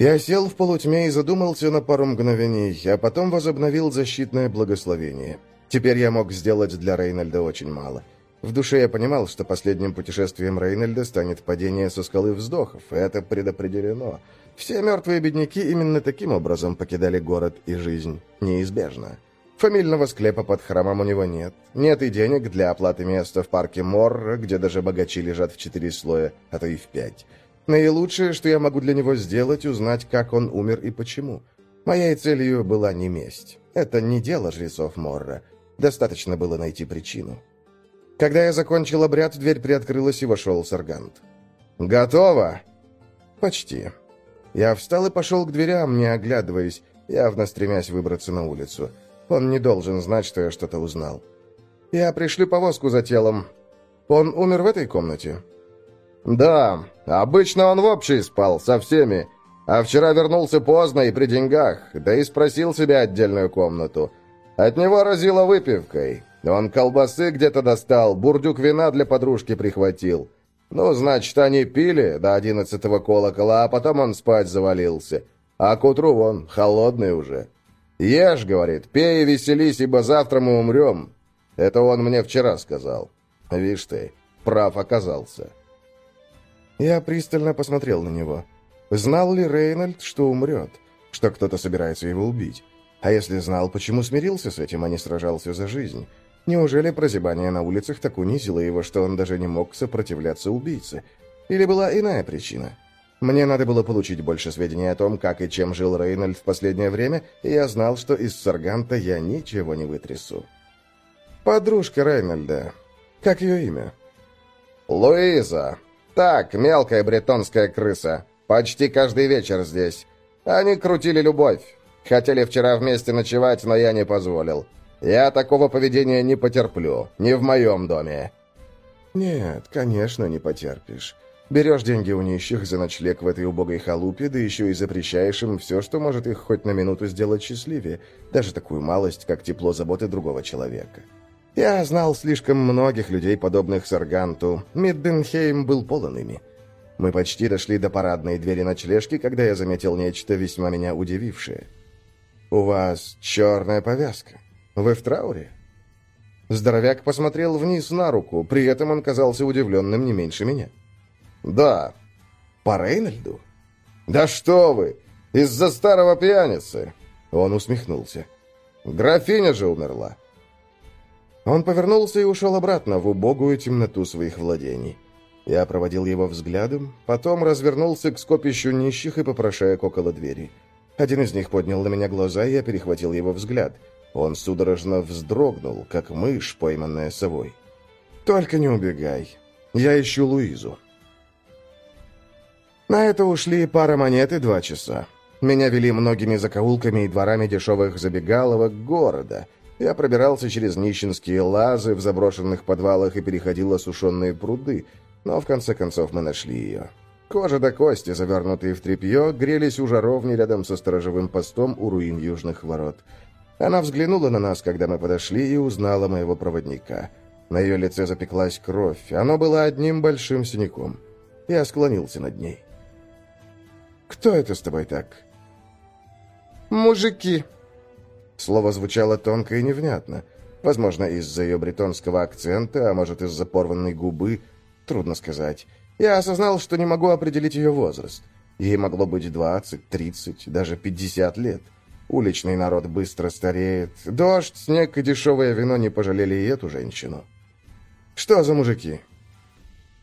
Я сел в полутьме и задумался на пару мгновений, а потом возобновил защитное благословение. Теперь я мог сделать для Рейнольда очень мало. В душе я понимал, что последним путешествием Рейнольда станет падение со скалы вздохов. Это предопределено. Все мертвые бедняки именно таким образом покидали город и жизнь. Неизбежно. Фамильного склепа под храмом у него нет. Нет и денег для оплаты места в парке Морра, где даже богачи лежат в четыре слоя, а то и в пять. Наилучшее, что я могу для него сделать, узнать, как он умер и почему. Моей целью была не месть. Это не дело жрецов Морра. Достаточно было найти причину. Когда я закончил обряд, дверь приоткрылась и вошел Саргант. «Готово?» «Почти». Я встал и пошел к дверям, не оглядываясь, явно стремясь выбраться на улицу. Он не должен знать, что я что-то узнал. «Я пришлю повозку за телом. Он умер в этой комнате?» «Да, обычно он в общей спал, со всеми. А вчера вернулся поздно и при деньгах, да и спросил себя отдельную комнату. От него разило выпивкой. Он колбасы где-то достал, бурдюк вина для подружки прихватил. Ну, значит, они пили до одиннадцатого колокола, а потом он спать завалился. А к утру вон, холодный уже. Ешь, говорит, пей и веселись, ибо завтра мы умрем. Это он мне вчера сказал. Вишь ты, прав оказался. Я пристально посмотрел на него. Знал ли Рейнольд, что умрет? Что кто-то собирается его убить? А если знал, почему смирился с этим, а не сражался за жизнь? Неужели прозябание на улицах так унизило его, что он даже не мог сопротивляться убийце? Или была иная причина? Мне надо было получить больше сведений о том, как и чем жил Рейнольд в последнее время, и я знал, что из Сарганта я ничего не вытрясу. Подружка Рейнольда. Как ее имя? Луиза. Так, мелкая бретонская крыса. Почти каждый вечер здесь. Они крутили любовь. Хотели вчера вместе ночевать, но я не позволил. Я такого поведения не потерплю. Не в моем доме. Нет, конечно, не потерпишь. Берешь деньги у нищих за ночлег в этой убогой халупе, да еще и запрещаешь им все, что может их хоть на минуту сделать счастливее, даже такую малость, как тепло заботы другого человека. Я знал слишком многих людей, подобных Сарганту. Мидденхейм был полон ими. Мы почти дошли до парадной двери ночлежки, когда я заметил нечто весьма меня удивившее. «У вас черная повязка. Вы в трауре?» Здоровяк посмотрел вниз на руку, при этом он казался удивленным не меньше меня. «Да». «По Рейнольду?» «Да что вы! Из-за старого пьяницы!» Он усмехнулся. «Графиня же умерла!» Он повернулся и ушел обратно в убогую темноту своих владений. Я проводил его взглядом, потом развернулся к скопищу нищих и попрошаек около двери. Один из них поднял на меня глаза, и я перехватил его взгляд. Он судорожно вздрогнул, как мышь, пойманная совой. «Только не убегай. Я ищу Луизу». На это ушли пара монет и два часа. Меня вели многими закоулками и дворами дешевых забегаловок города. Я пробирался через нищенские лазы в заброшенных подвалах и переходил осушенные пруды, но в конце концов мы нашли ее. Кожа до кости, завернутые в тряпье, грелись у жаровни рядом со сторожевым постом у руин южных ворот. Она взглянула на нас, когда мы подошли, и узнала моего проводника. На ее лице запеклась кровь, оно было одним большим синяком. Я склонился над ней. «Кто это с тобой так?» «Мужики». Слово звучало тонко и невнятно. Возможно, из-за ее бретонского акцента, а может, из-за порванной губы. Трудно сказать. Я осознал, что не могу определить ее возраст. Ей могло быть 20, 30, даже 50 лет. Уличный народ быстро стареет. Дождь, снег и дешевое вино не пожалели и эту женщину. Что за мужики?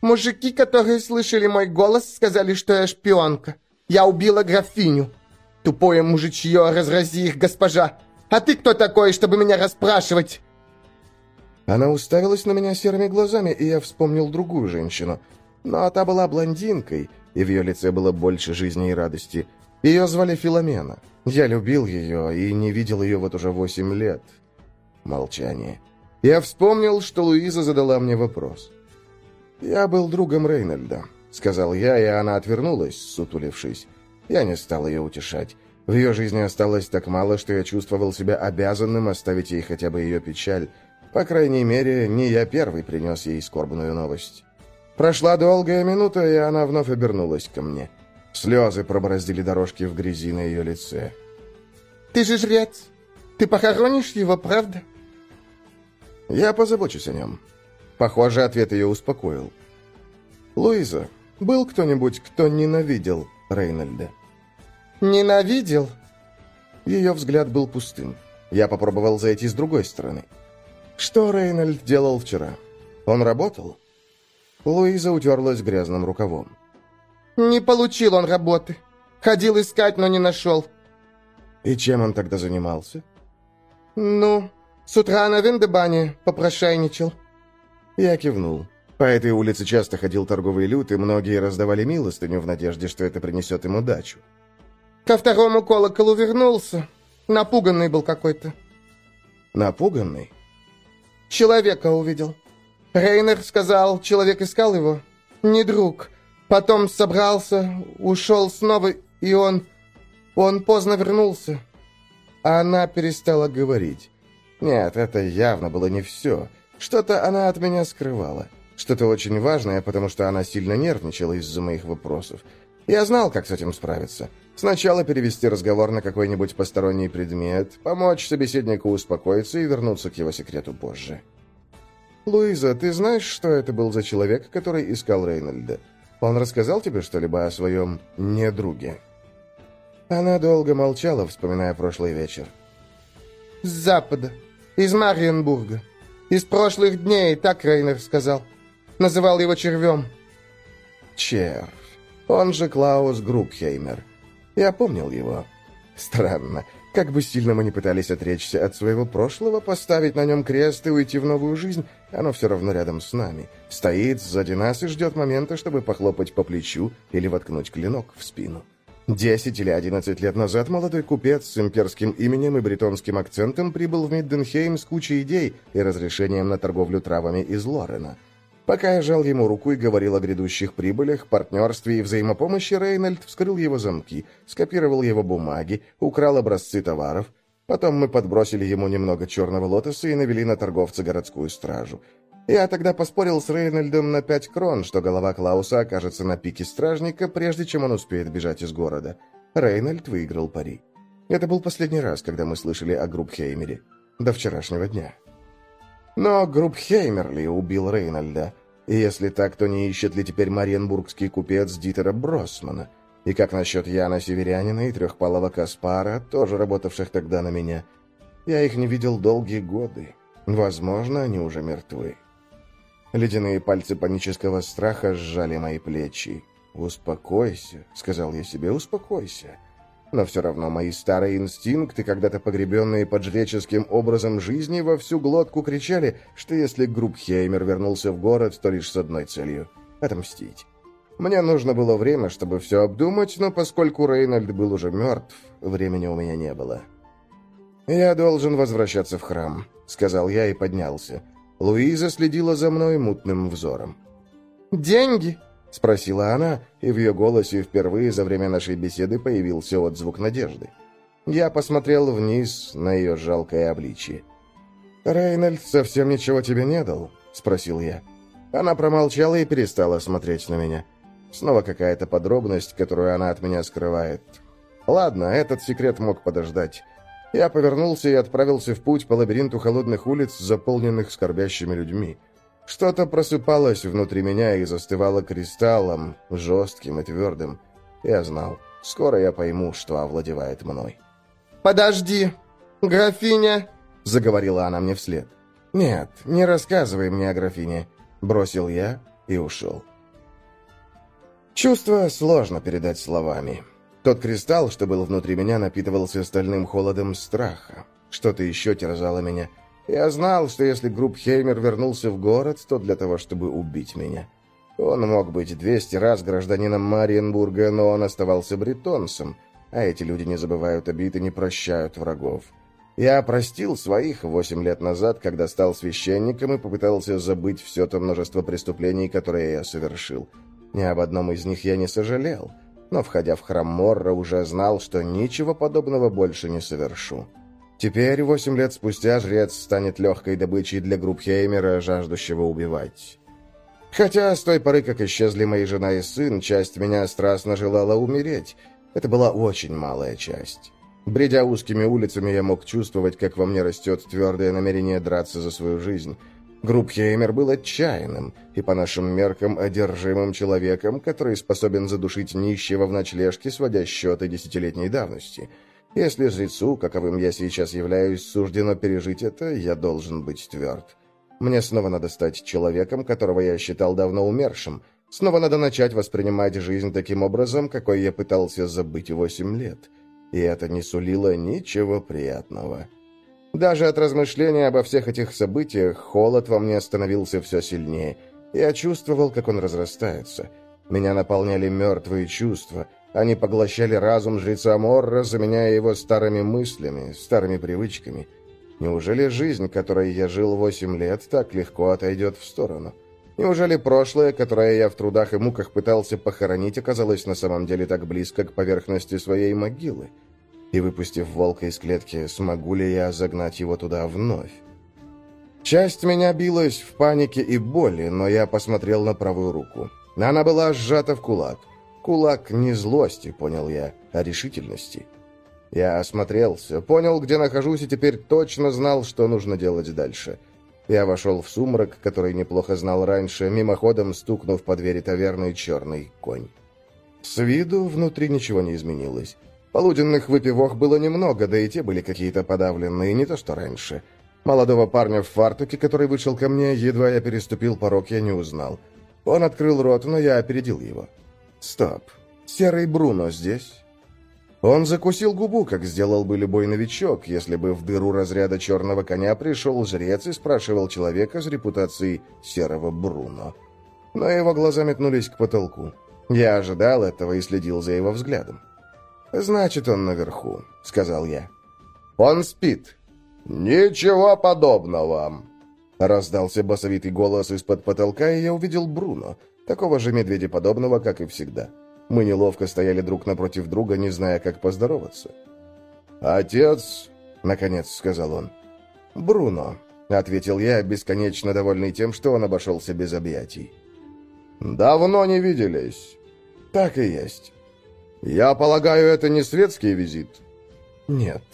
Мужики, которые слышали мой голос, сказали, что я шпионка. Я убила графиню. Тупое мужичье, разрази их, госпожа. А ты кто такой, чтобы меня расспрашивать?» Она уставилась на меня серыми глазами, и я вспомнил другую женщину. Но та была блондинкой, и в ее лице было больше жизни и радости. Ее звали Филомена. Я любил ее и не видел ее вот уже восемь лет. Молчание. Я вспомнил, что Луиза задала мне вопрос. «Я был другом Рейнольда», — сказал я, и она отвернулась, сутулившись. Я не стал ее утешать. В ее жизни осталось так мало, что я чувствовал себя обязанным оставить ей хотя бы ее печаль. По крайней мере, не я первый принес ей скорбную новость. Прошла долгая минута, и она вновь обернулась ко мне. Слезы пробороздили дорожки в грязи на ее лице. «Ты же жрец! Ты похоронишь его, правда?» «Я позабочусь о нем». Похоже, ответ ее успокоил. «Луиза, был кто-нибудь, кто ненавидел Рейнольда?» «Ненавидел?» Ее взгляд был пустым. Я попробовал зайти с другой стороны. «Что Рейнольд делал вчера? Он работал?» Луиза утерлась грязным рукавом. «Не получил он работы. Ходил искать, но не нашел». «И чем он тогда занимался?» «Ну, с утра на Виндебане попрошайничал». Я кивнул. По этой улице часто ходил торговый люд, и многие раздавали милостыню в надежде, что это принесет им удачу. Ко второму колоколу вернулся. Напуганный был какой-то. Напуганный? Человека увидел. Рейнер сказал, человек искал его. Не друг. Потом собрался, ушел снова, и он... Он поздно вернулся. Она перестала говорить. Нет, это явно было не все. Что-то она от меня скрывала. Что-то очень важное, потому что она сильно нервничала из-за моих вопросов. Я знал, как с этим справиться. Сначала перевести разговор на какой-нибудь посторонний предмет, помочь собеседнику успокоиться и вернуться к его секрету позже. «Луиза, ты знаешь, что это был за человек, который искал Рейнольда? Он рассказал тебе что-либо о своем недруге?» Она долго молчала, вспоминая прошлый вечер. «С запада. Из Мариенбурга. Из прошлых дней, так Рейнер сказал. Называл его червем». «Червь. Он же Клаус Групхеймер. Я помнил его. Странно. Как бы сильно мы ни пытались отречься от своего прошлого, поставить на нем крест и уйти в новую жизнь, оно все равно рядом с нами. Стоит сзади нас и ждет момента, чтобы похлопать по плечу или воткнуть клинок в спину. Десять или одиннадцать лет назад молодой купец с имперским именем и бретонским акцентом прибыл в Мидденхейм с кучей идей и разрешением на торговлю травами из Лорена. Пока я жал ему руку и говорил о грядущих прибылях, партнерстве и взаимопомощи, Рейнольд вскрыл его замки, скопировал его бумаги, украл образцы товаров. Потом мы подбросили ему немного черного лотоса и навели на торговца городскую стражу. Я тогда поспорил с Рейнольдом на пять крон, что голова Клауса окажется на пике стражника, прежде чем он успеет бежать из города. Рейнольд выиграл пари. Это был последний раз, когда мы слышали о Группхеймере. До вчерашнего дня. Но Группхеймер ли убил Рейнольда? И если так, то не ищет ли теперь мариенбургский купец Дитера Броссмана? И как насчет Яна Северянина и трехпалого Каспара, тоже работавших тогда на меня? Я их не видел долгие годы. Возможно, они уже мертвы. Ледяные пальцы панического страха сжали мои плечи. «Успокойся», — сказал я себе, — «успокойся». Но все равно мои старые инстинкты, когда-то погребенные под жреческим образом жизни, во всю глотку кричали, что если Группхеймер вернулся в город, то лишь с одной целью — отомстить. Мне нужно было время, чтобы все обдумать, но поскольку Рейнольд был уже мертв, времени у меня не было. «Я должен возвращаться в храм», — сказал я и поднялся. Луиза следила за мной мутным взором. «Деньги?» — спросила она, и в ее голосе впервые за время нашей беседы появился отзвук надежды. Я посмотрел вниз на ее жалкое обличье. «Рейнольд совсем ничего тебе не дал?» — спросил я. Она промолчала и перестала смотреть на меня. Снова какая-то подробность, которую она от меня скрывает. Ладно, этот секрет мог подождать. Я повернулся и отправился в путь по лабиринту холодных улиц, заполненных скорбящими людьми. Что-то просыпалось внутри меня и застывало кристаллом, жестким и твердым. Я знал, скоро я пойму, что овладевает мной. «Подожди, графиня!» — заговорила она мне вслед. «Нет, не рассказывай мне о графине», — бросил я и ушел. Чувство сложно передать словами. Тот кристалл, что был внутри меня, напитывался стальным холодом страха. Что-то еще терзало меня. Я знал, что если Группхеймер вернулся в город, то для того, чтобы убить меня. Он мог быть 200 раз гражданином Мариенбурга, но он оставался бретонцем, а эти люди не забывают обид и не прощают врагов. Я простил своих восемь лет назад, когда стал священником и попытался забыть все то множество преступлений, которые я совершил. Ни об одном из них я не сожалел но, входя в храм Морра, уже знал, что ничего подобного больше не совершу. Теперь, восемь лет спустя, жрец станет легкой добычей для групп Хеймера, жаждущего убивать. Хотя с той поры, как исчезли мои жена и сын, часть меня страстно желала умереть. Это была очень малая часть. Бредя узкими улицами, я мог чувствовать, как во мне растет твердое намерение драться за свою жизнь. Группхеймер был отчаянным и, по нашим меркам, одержимым человеком, который способен задушить нищего в ночлежке, сводя счеты десятилетней давности. Если жрецу, каковым я сейчас являюсь, суждено пережить это, я должен быть тверд. Мне снова надо стать человеком, которого я считал давно умершим. Снова надо начать воспринимать жизнь таким образом, какой я пытался забыть восемь лет. И это не сулило ничего приятного. Даже от размышления обо всех этих событиях холод во мне становился все сильнее. Я чувствовал, как он разрастается. Меня наполняли мертвые чувства. Они поглощали разум жреца Морра, заменяя его старыми мыслями, старыми привычками. Неужели жизнь, которой я жил восемь лет, так легко отойдет в сторону? Неужели прошлое, которое я в трудах и муках пытался похоронить, оказалось на самом деле так близко к поверхности своей могилы? И выпустив волка из клетки, смогу ли я загнать его туда вновь? Часть меня билась в панике и боли, но я посмотрел на правую руку. Она была сжата в кулак. Кулак не злости, понял я, а решительности. Я осмотрелся, понял, где нахожусь, и теперь точно знал, что нужно делать дальше. Я вошел в сумрак, который неплохо знал раньше, мимоходом стукнув по двери таверны черный конь. С виду внутри ничего не изменилось. Полуденных выпивок было немного, да и те были какие-то подавленные, не то что раньше. Молодого парня в фартуке, который вышел ко мне, едва я переступил порог, я не узнал. Он открыл рот, но я опередил его. «Стоп. Серый Бруно здесь?» Он закусил губу, как сделал бы любой новичок, если бы в дыру разряда черного коня пришел жрец и спрашивал человека с репутацией серого Бруно. Но его глаза метнулись к потолку. Я ожидал этого и следил за его взглядом. «Значит, он наверху», — сказал я. «Он спит». «Ничего подобного!» Раздался басовитый голос из-под потолка, и я увидел Бруно, такого же медведеподобного, как и всегда. Мы неловко стояли друг напротив друга, не зная, как поздороваться. «Отец», — наконец сказал он. «Бруно», — ответил я, бесконечно довольный тем, что он обошелся без объятий. «Давно не виделись». «Так и есть». «Я полагаю, это не светский визит?» «Нет».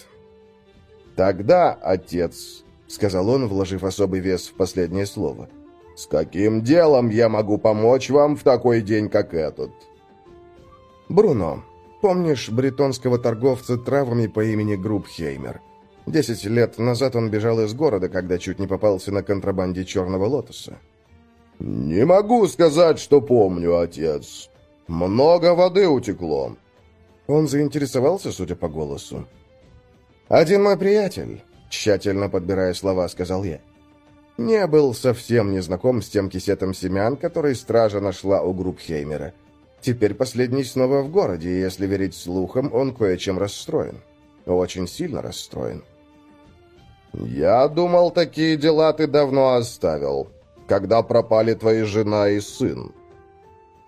«Тогда, отец», — сказал он, вложив особый вес в последнее слово, «с каким делом я могу помочь вам в такой день, как этот?» «Бруно, помнишь бретонского торговца травами по имени Группхеймер? Десять лет назад он бежал из города, когда чуть не попался на контрабанде черного лотоса». «Не могу сказать, что помню, отец. Много воды утекло». Он заинтересовался, судя по голосу. «Один мой приятель», — тщательно подбирая слова, сказал я. Не был совсем не знаком с тем кисетом семян, который стража нашла у Группхеймера. Теперь последний снова в городе, и, если верить слухам, он кое-чем расстроен. Очень сильно расстроен. «Я думал, такие дела ты давно оставил, когда пропали твои жена и сын».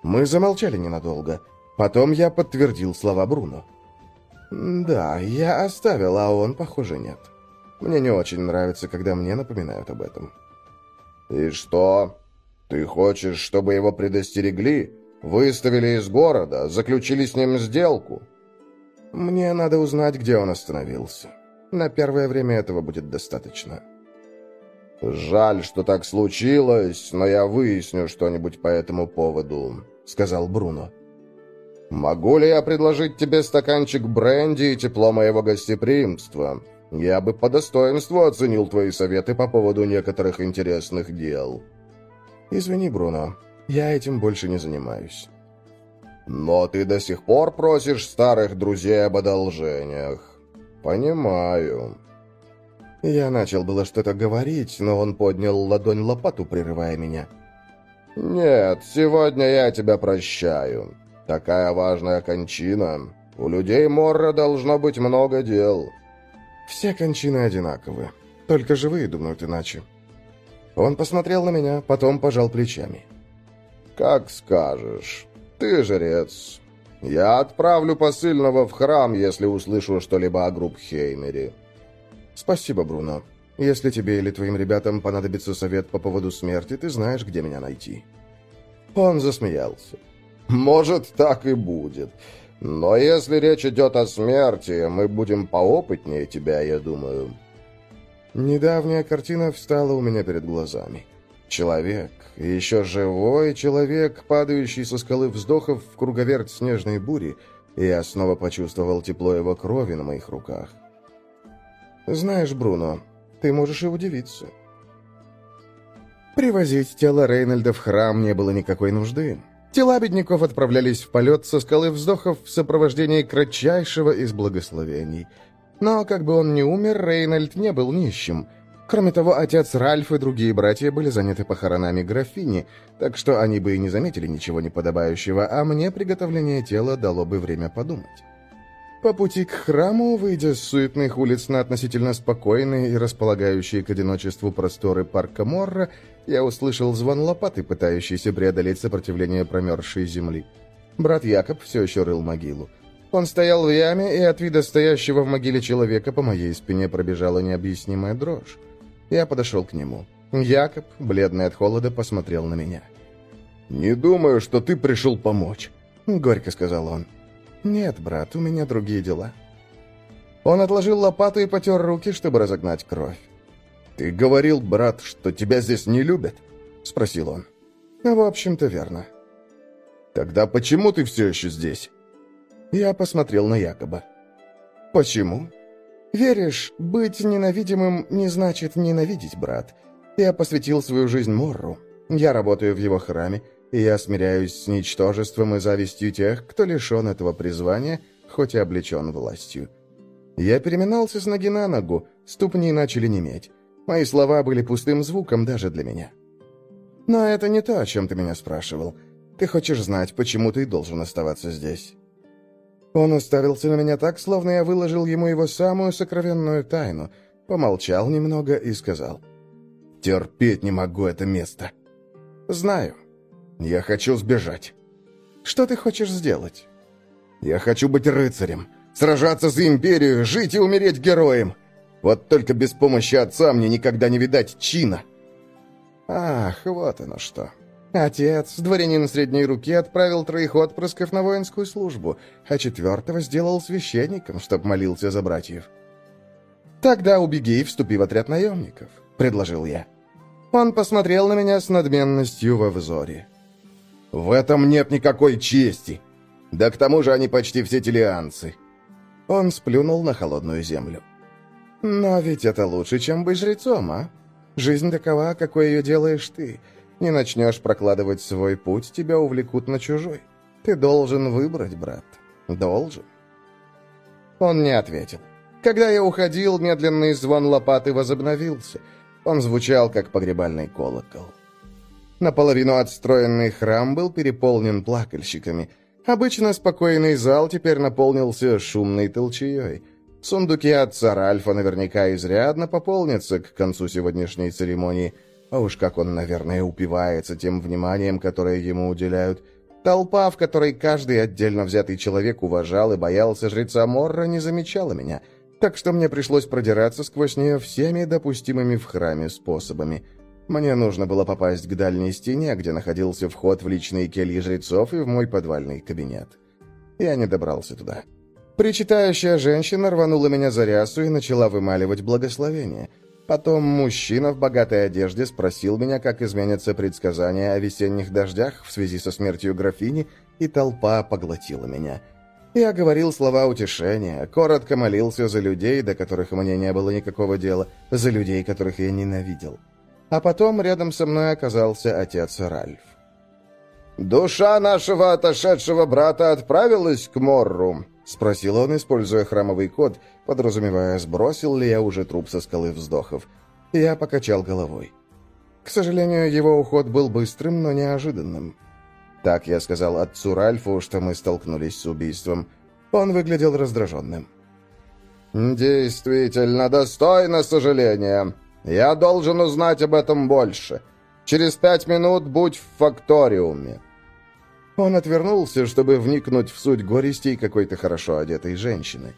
Мы замолчали ненадолго. Потом я подтвердил слова Бруно. «Да, я оставил, а он, похоже, нет. Мне не очень нравится, когда мне напоминают об этом». «И что? Ты хочешь, чтобы его предостерегли?» Выставили из города, заключили с ним сделку. Мне надо узнать, где он остановился. На первое время этого будет достаточно. Жаль, что так случилось, но я выясню что-нибудь по этому поводу, сказал Бруно. Могу ли я предложить тебе стаканчик бренди и тепло моего гостеприимства? Я бы по достоинству оценил твои советы по поводу некоторых интересных дел. Извини, Бруно, я этим больше не занимаюсь. Но ты до сих пор просишь старых друзей об одолжениях. Понимаю. Я начал было что-то говорить, но он поднял ладонь лопату, прерывая меня. Нет, сегодня я тебя прощаю. Такая важная кончина. У людей Морра должно быть много дел. Все кончины одинаковы. Только живые думают иначе. Он посмотрел на меня, потом пожал плечами. «Как скажешь. Ты жрец. Я отправлю посыльного в храм, если услышу что-либо о Группхеймере». «Спасибо, Бруно. Если тебе или твоим ребятам понадобится совет по поводу смерти, ты знаешь, где меня найти». Он засмеялся. «Может, так и будет. Но если речь идет о смерти, мы будем поопытнее тебя, я думаю». Недавняя картина встала у меня перед глазами. Человек, еще живой человек, падающий со скалы вздохов в круговерть снежной бури, и я снова почувствовал тепло его крови на моих руках. Знаешь, Бруно, ты можешь и удивиться. Привозить тело Рейнольда в храм не было никакой нужды. Тела бедняков отправлялись в полет со скалы вздохов в сопровождении кратчайшего из благословений. Но, как бы он ни умер, Рейнольд не был нищим — Кроме того, отец Ральф и другие братья были заняты похоронами графини, так что они бы и не заметили ничего неподобающего, а мне приготовление тела дало бы время подумать. По пути к храму, выйдя с суетных улиц на относительно спокойные и располагающие к одиночеству просторы парка Морра, я услышал звон лопаты, пытающийся преодолеть сопротивление промерзшей земли. Брат Якоб все еще рыл могилу. Он стоял в яме, и от вида стоящего в могиле человека по моей спине пробежала необъяснимая дрожь. Я подошел к нему. Якоб, бледный от холода, посмотрел на меня. «Не думаю, что ты пришел помочь. — горько сказал он. «Нет, брат, у меня другие дела». Он отложил лопату и потер руки, чтобы разогнать кровь. «Ты говорил, брат, что тебя здесь не любят?» — спросил он. «В общем-то, верно». «Тогда почему ты все еще здесь?» Я посмотрел на Якоба. «Почему?» «Веришь, быть ненавидимым не значит ненавидеть, брат. Я посвятил свою жизнь Морру. Я работаю в его храме, и я смиряюсь с ничтожеством и завистью тех, кто лишен этого призвания, хоть и облечен властью. Я переминался с ноги на ногу, ступни начали неметь. Мои слова были пустым звуком даже для меня. Но это не то, о чем ты меня спрашивал. Ты хочешь знать, почему ты должен оставаться здесь?» Он уставился на меня так, словно я выложил ему его самую сокровенную тайну, помолчал немного и сказал. «Терпеть не могу это место». «Знаю. Я хочу сбежать». «Что ты хочешь сделать?» «Я хочу быть рыцарем, сражаться за империю, жить и умереть героем. Вот только без помощи отца мне никогда не видать чина». «Ах, вот оно что». Отец, дворянин средней руки, отправил троих отпрысков на воинскую службу, а четвертого сделал священником, чтоб молился за братьев. «Тогда убеги и вступи в отряд наемников», — предложил я. Он посмотрел на меня с надменностью во взоре. «В этом нет никакой чести. Да к тому же они почти все телеанцы». Он сплюнул на холодную землю. «Но ведь это лучше, чем быть жрецом, а? Жизнь такова, какой ее делаешь ты». Не начнешь прокладывать свой путь, тебя увлекут на чужой. Ты должен выбрать, брат. Должен. Он не ответил. Когда я уходил, медленный звон лопаты возобновился. Он звучал, как погребальный колокол. Наполовину отстроенный храм был переполнен плакальщиками. Обычно спокойный зал теперь наполнился шумной толчеей. Сундуки отца Ральфа наверняка изрядно пополнятся к концу сегодняшней церемонии – а уж как он, наверное, упивается тем вниманием, которое ему уделяют. Толпа, в которой каждый отдельно взятый человек уважал и боялся жреца Морра, не замечала меня, так что мне пришлось продираться сквозь нее всеми допустимыми в храме способами. Мне нужно было попасть к дальней стене, где находился вход в личные кельи жрецов и в мой подвальный кабинет. Я не добрался туда. Причитающая женщина рванула меня за рясу и начала вымаливать благословение — Потом мужчина в богатой одежде спросил меня, как изменятся предсказания о весенних дождях в связи со смертью графини, и толпа поглотила меня. Я говорил слова утешения, коротко молился за людей, до которых мне не было никакого дела, за людей, которых я ненавидел. А потом рядом со мной оказался отец Ральф. «Душа нашего отошедшего брата отправилась к Морру», — спросил он, используя храмовый код, подразумевая, сбросил ли я уже труп со скалы вздохов. Я покачал головой. К сожалению, его уход был быстрым, но неожиданным. Так я сказал отцу Ральфу, что мы столкнулись с убийством. Он выглядел раздраженным. «Действительно, достойно сожаления. Я должен узнать об этом больше. Через пять минут будь в факториуме». Он отвернулся, чтобы вникнуть в суть горестей какой-то хорошо одетой женщины.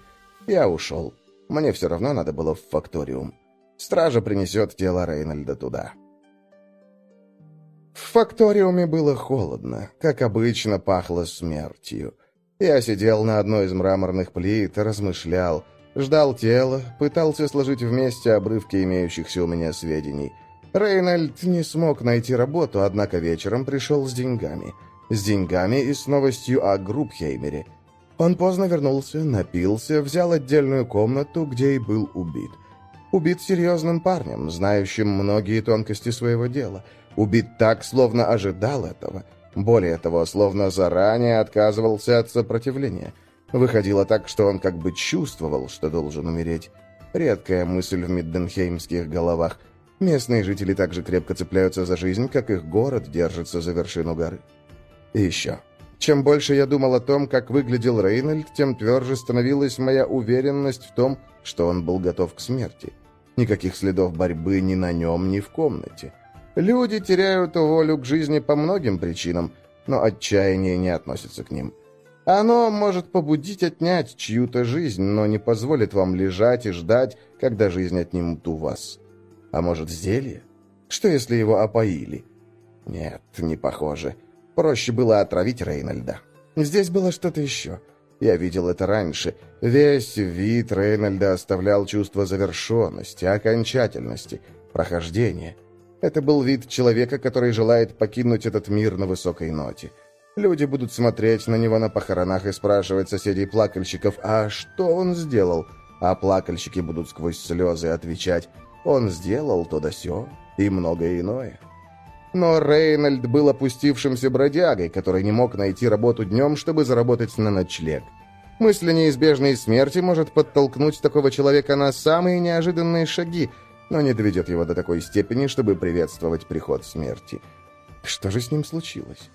Я ушел. Мне все равно надо было в факториум. Стража принесет тело Рейнольда туда. В факториуме было холодно, как обычно пахло смертью. Я сидел на одной из мраморных плит, размышлял, ждал тела, пытался сложить вместе обрывки имеющихся у меня сведений. Рейнольд не смог найти работу, однако вечером пришел с деньгами — с деньгами и с новостью о Группхеймере. Он поздно вернулся, напился, взял отдельную комнату, где и был убит. Убит серьезным парнем, знающим многие тонкости своего дела. Убит так, словно ожидал этого. Более того, словно заранее отказывался от сопротивления. Выходило так, что он как бы чувствовал, что должен умереть. Редкая мысль в мидденхеймских головах. Местные жители так же крепко цепляются за жизнь, как их город держится за вершину горы. И еще. Чем больше я думал о том, как выглядел Рейнольд, тем тверже становилась моя уверенность в том, что он был готов к смерти. Никаких следов борьбы ни на нем, ни в комнате. Люди теряют волю к жизни по многим причинам, но отчаяние не относится к ним. Оно может побудить отнять чью-то жизнь, но не позволит вам лежать и ждать, когда жизнь отнимут у вас. А может, зелье? Что, если его опоили? Нет, не похоже. Проще было отравить Рейнольда. Здесь было что-то еще. Я видел это раньше. Весь вид Рейнольда оставлял чувство завершенности, окончательности, прохождения. Это был вид человека, который желает покинуть этот мир на высокой ноте. Люди будут смотреть на него на похоронах и спрашивать соседей-плакальщиков, а что он сделал? А плакальщики будут сквозь слезы отвечать, он сделал то да сё и многое иное. Но Рейнольд был опустившимся бродягой, который не мог найти работу днем, чтобы заработать на ночлег. Мысль о неизбежной смерти может подтолкнуть такого человека на самые неожиданные шаги, но не доведет его до такой степени, чтобы приветствовать приход смерти. Что же с ним случилось?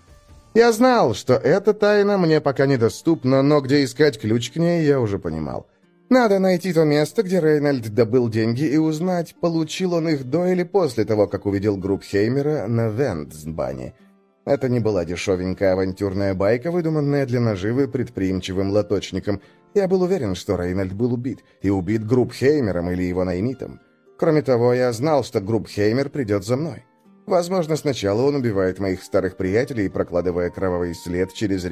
Я знал, что эта тайна мне пока недоступна, но где искать ключ к ней, я уже понимал. Надо найти то место, где Рейнольд добыл деньги, и узнать, получил он их до или после того, как увидел групп Хеймера на Вендсбане. Это не была дешевенькая авантюрная байка, выдуманная для наживы предприимчивым лоточником. Я был уверен, что Рейнольд был убит, и убит групп Хеймером или его наймитом. Кроме того, я знал, что групп Хеймер придет за мной. Возможно, сначала он убивает моих старых приятелей, прокладывая кровавый след через реку,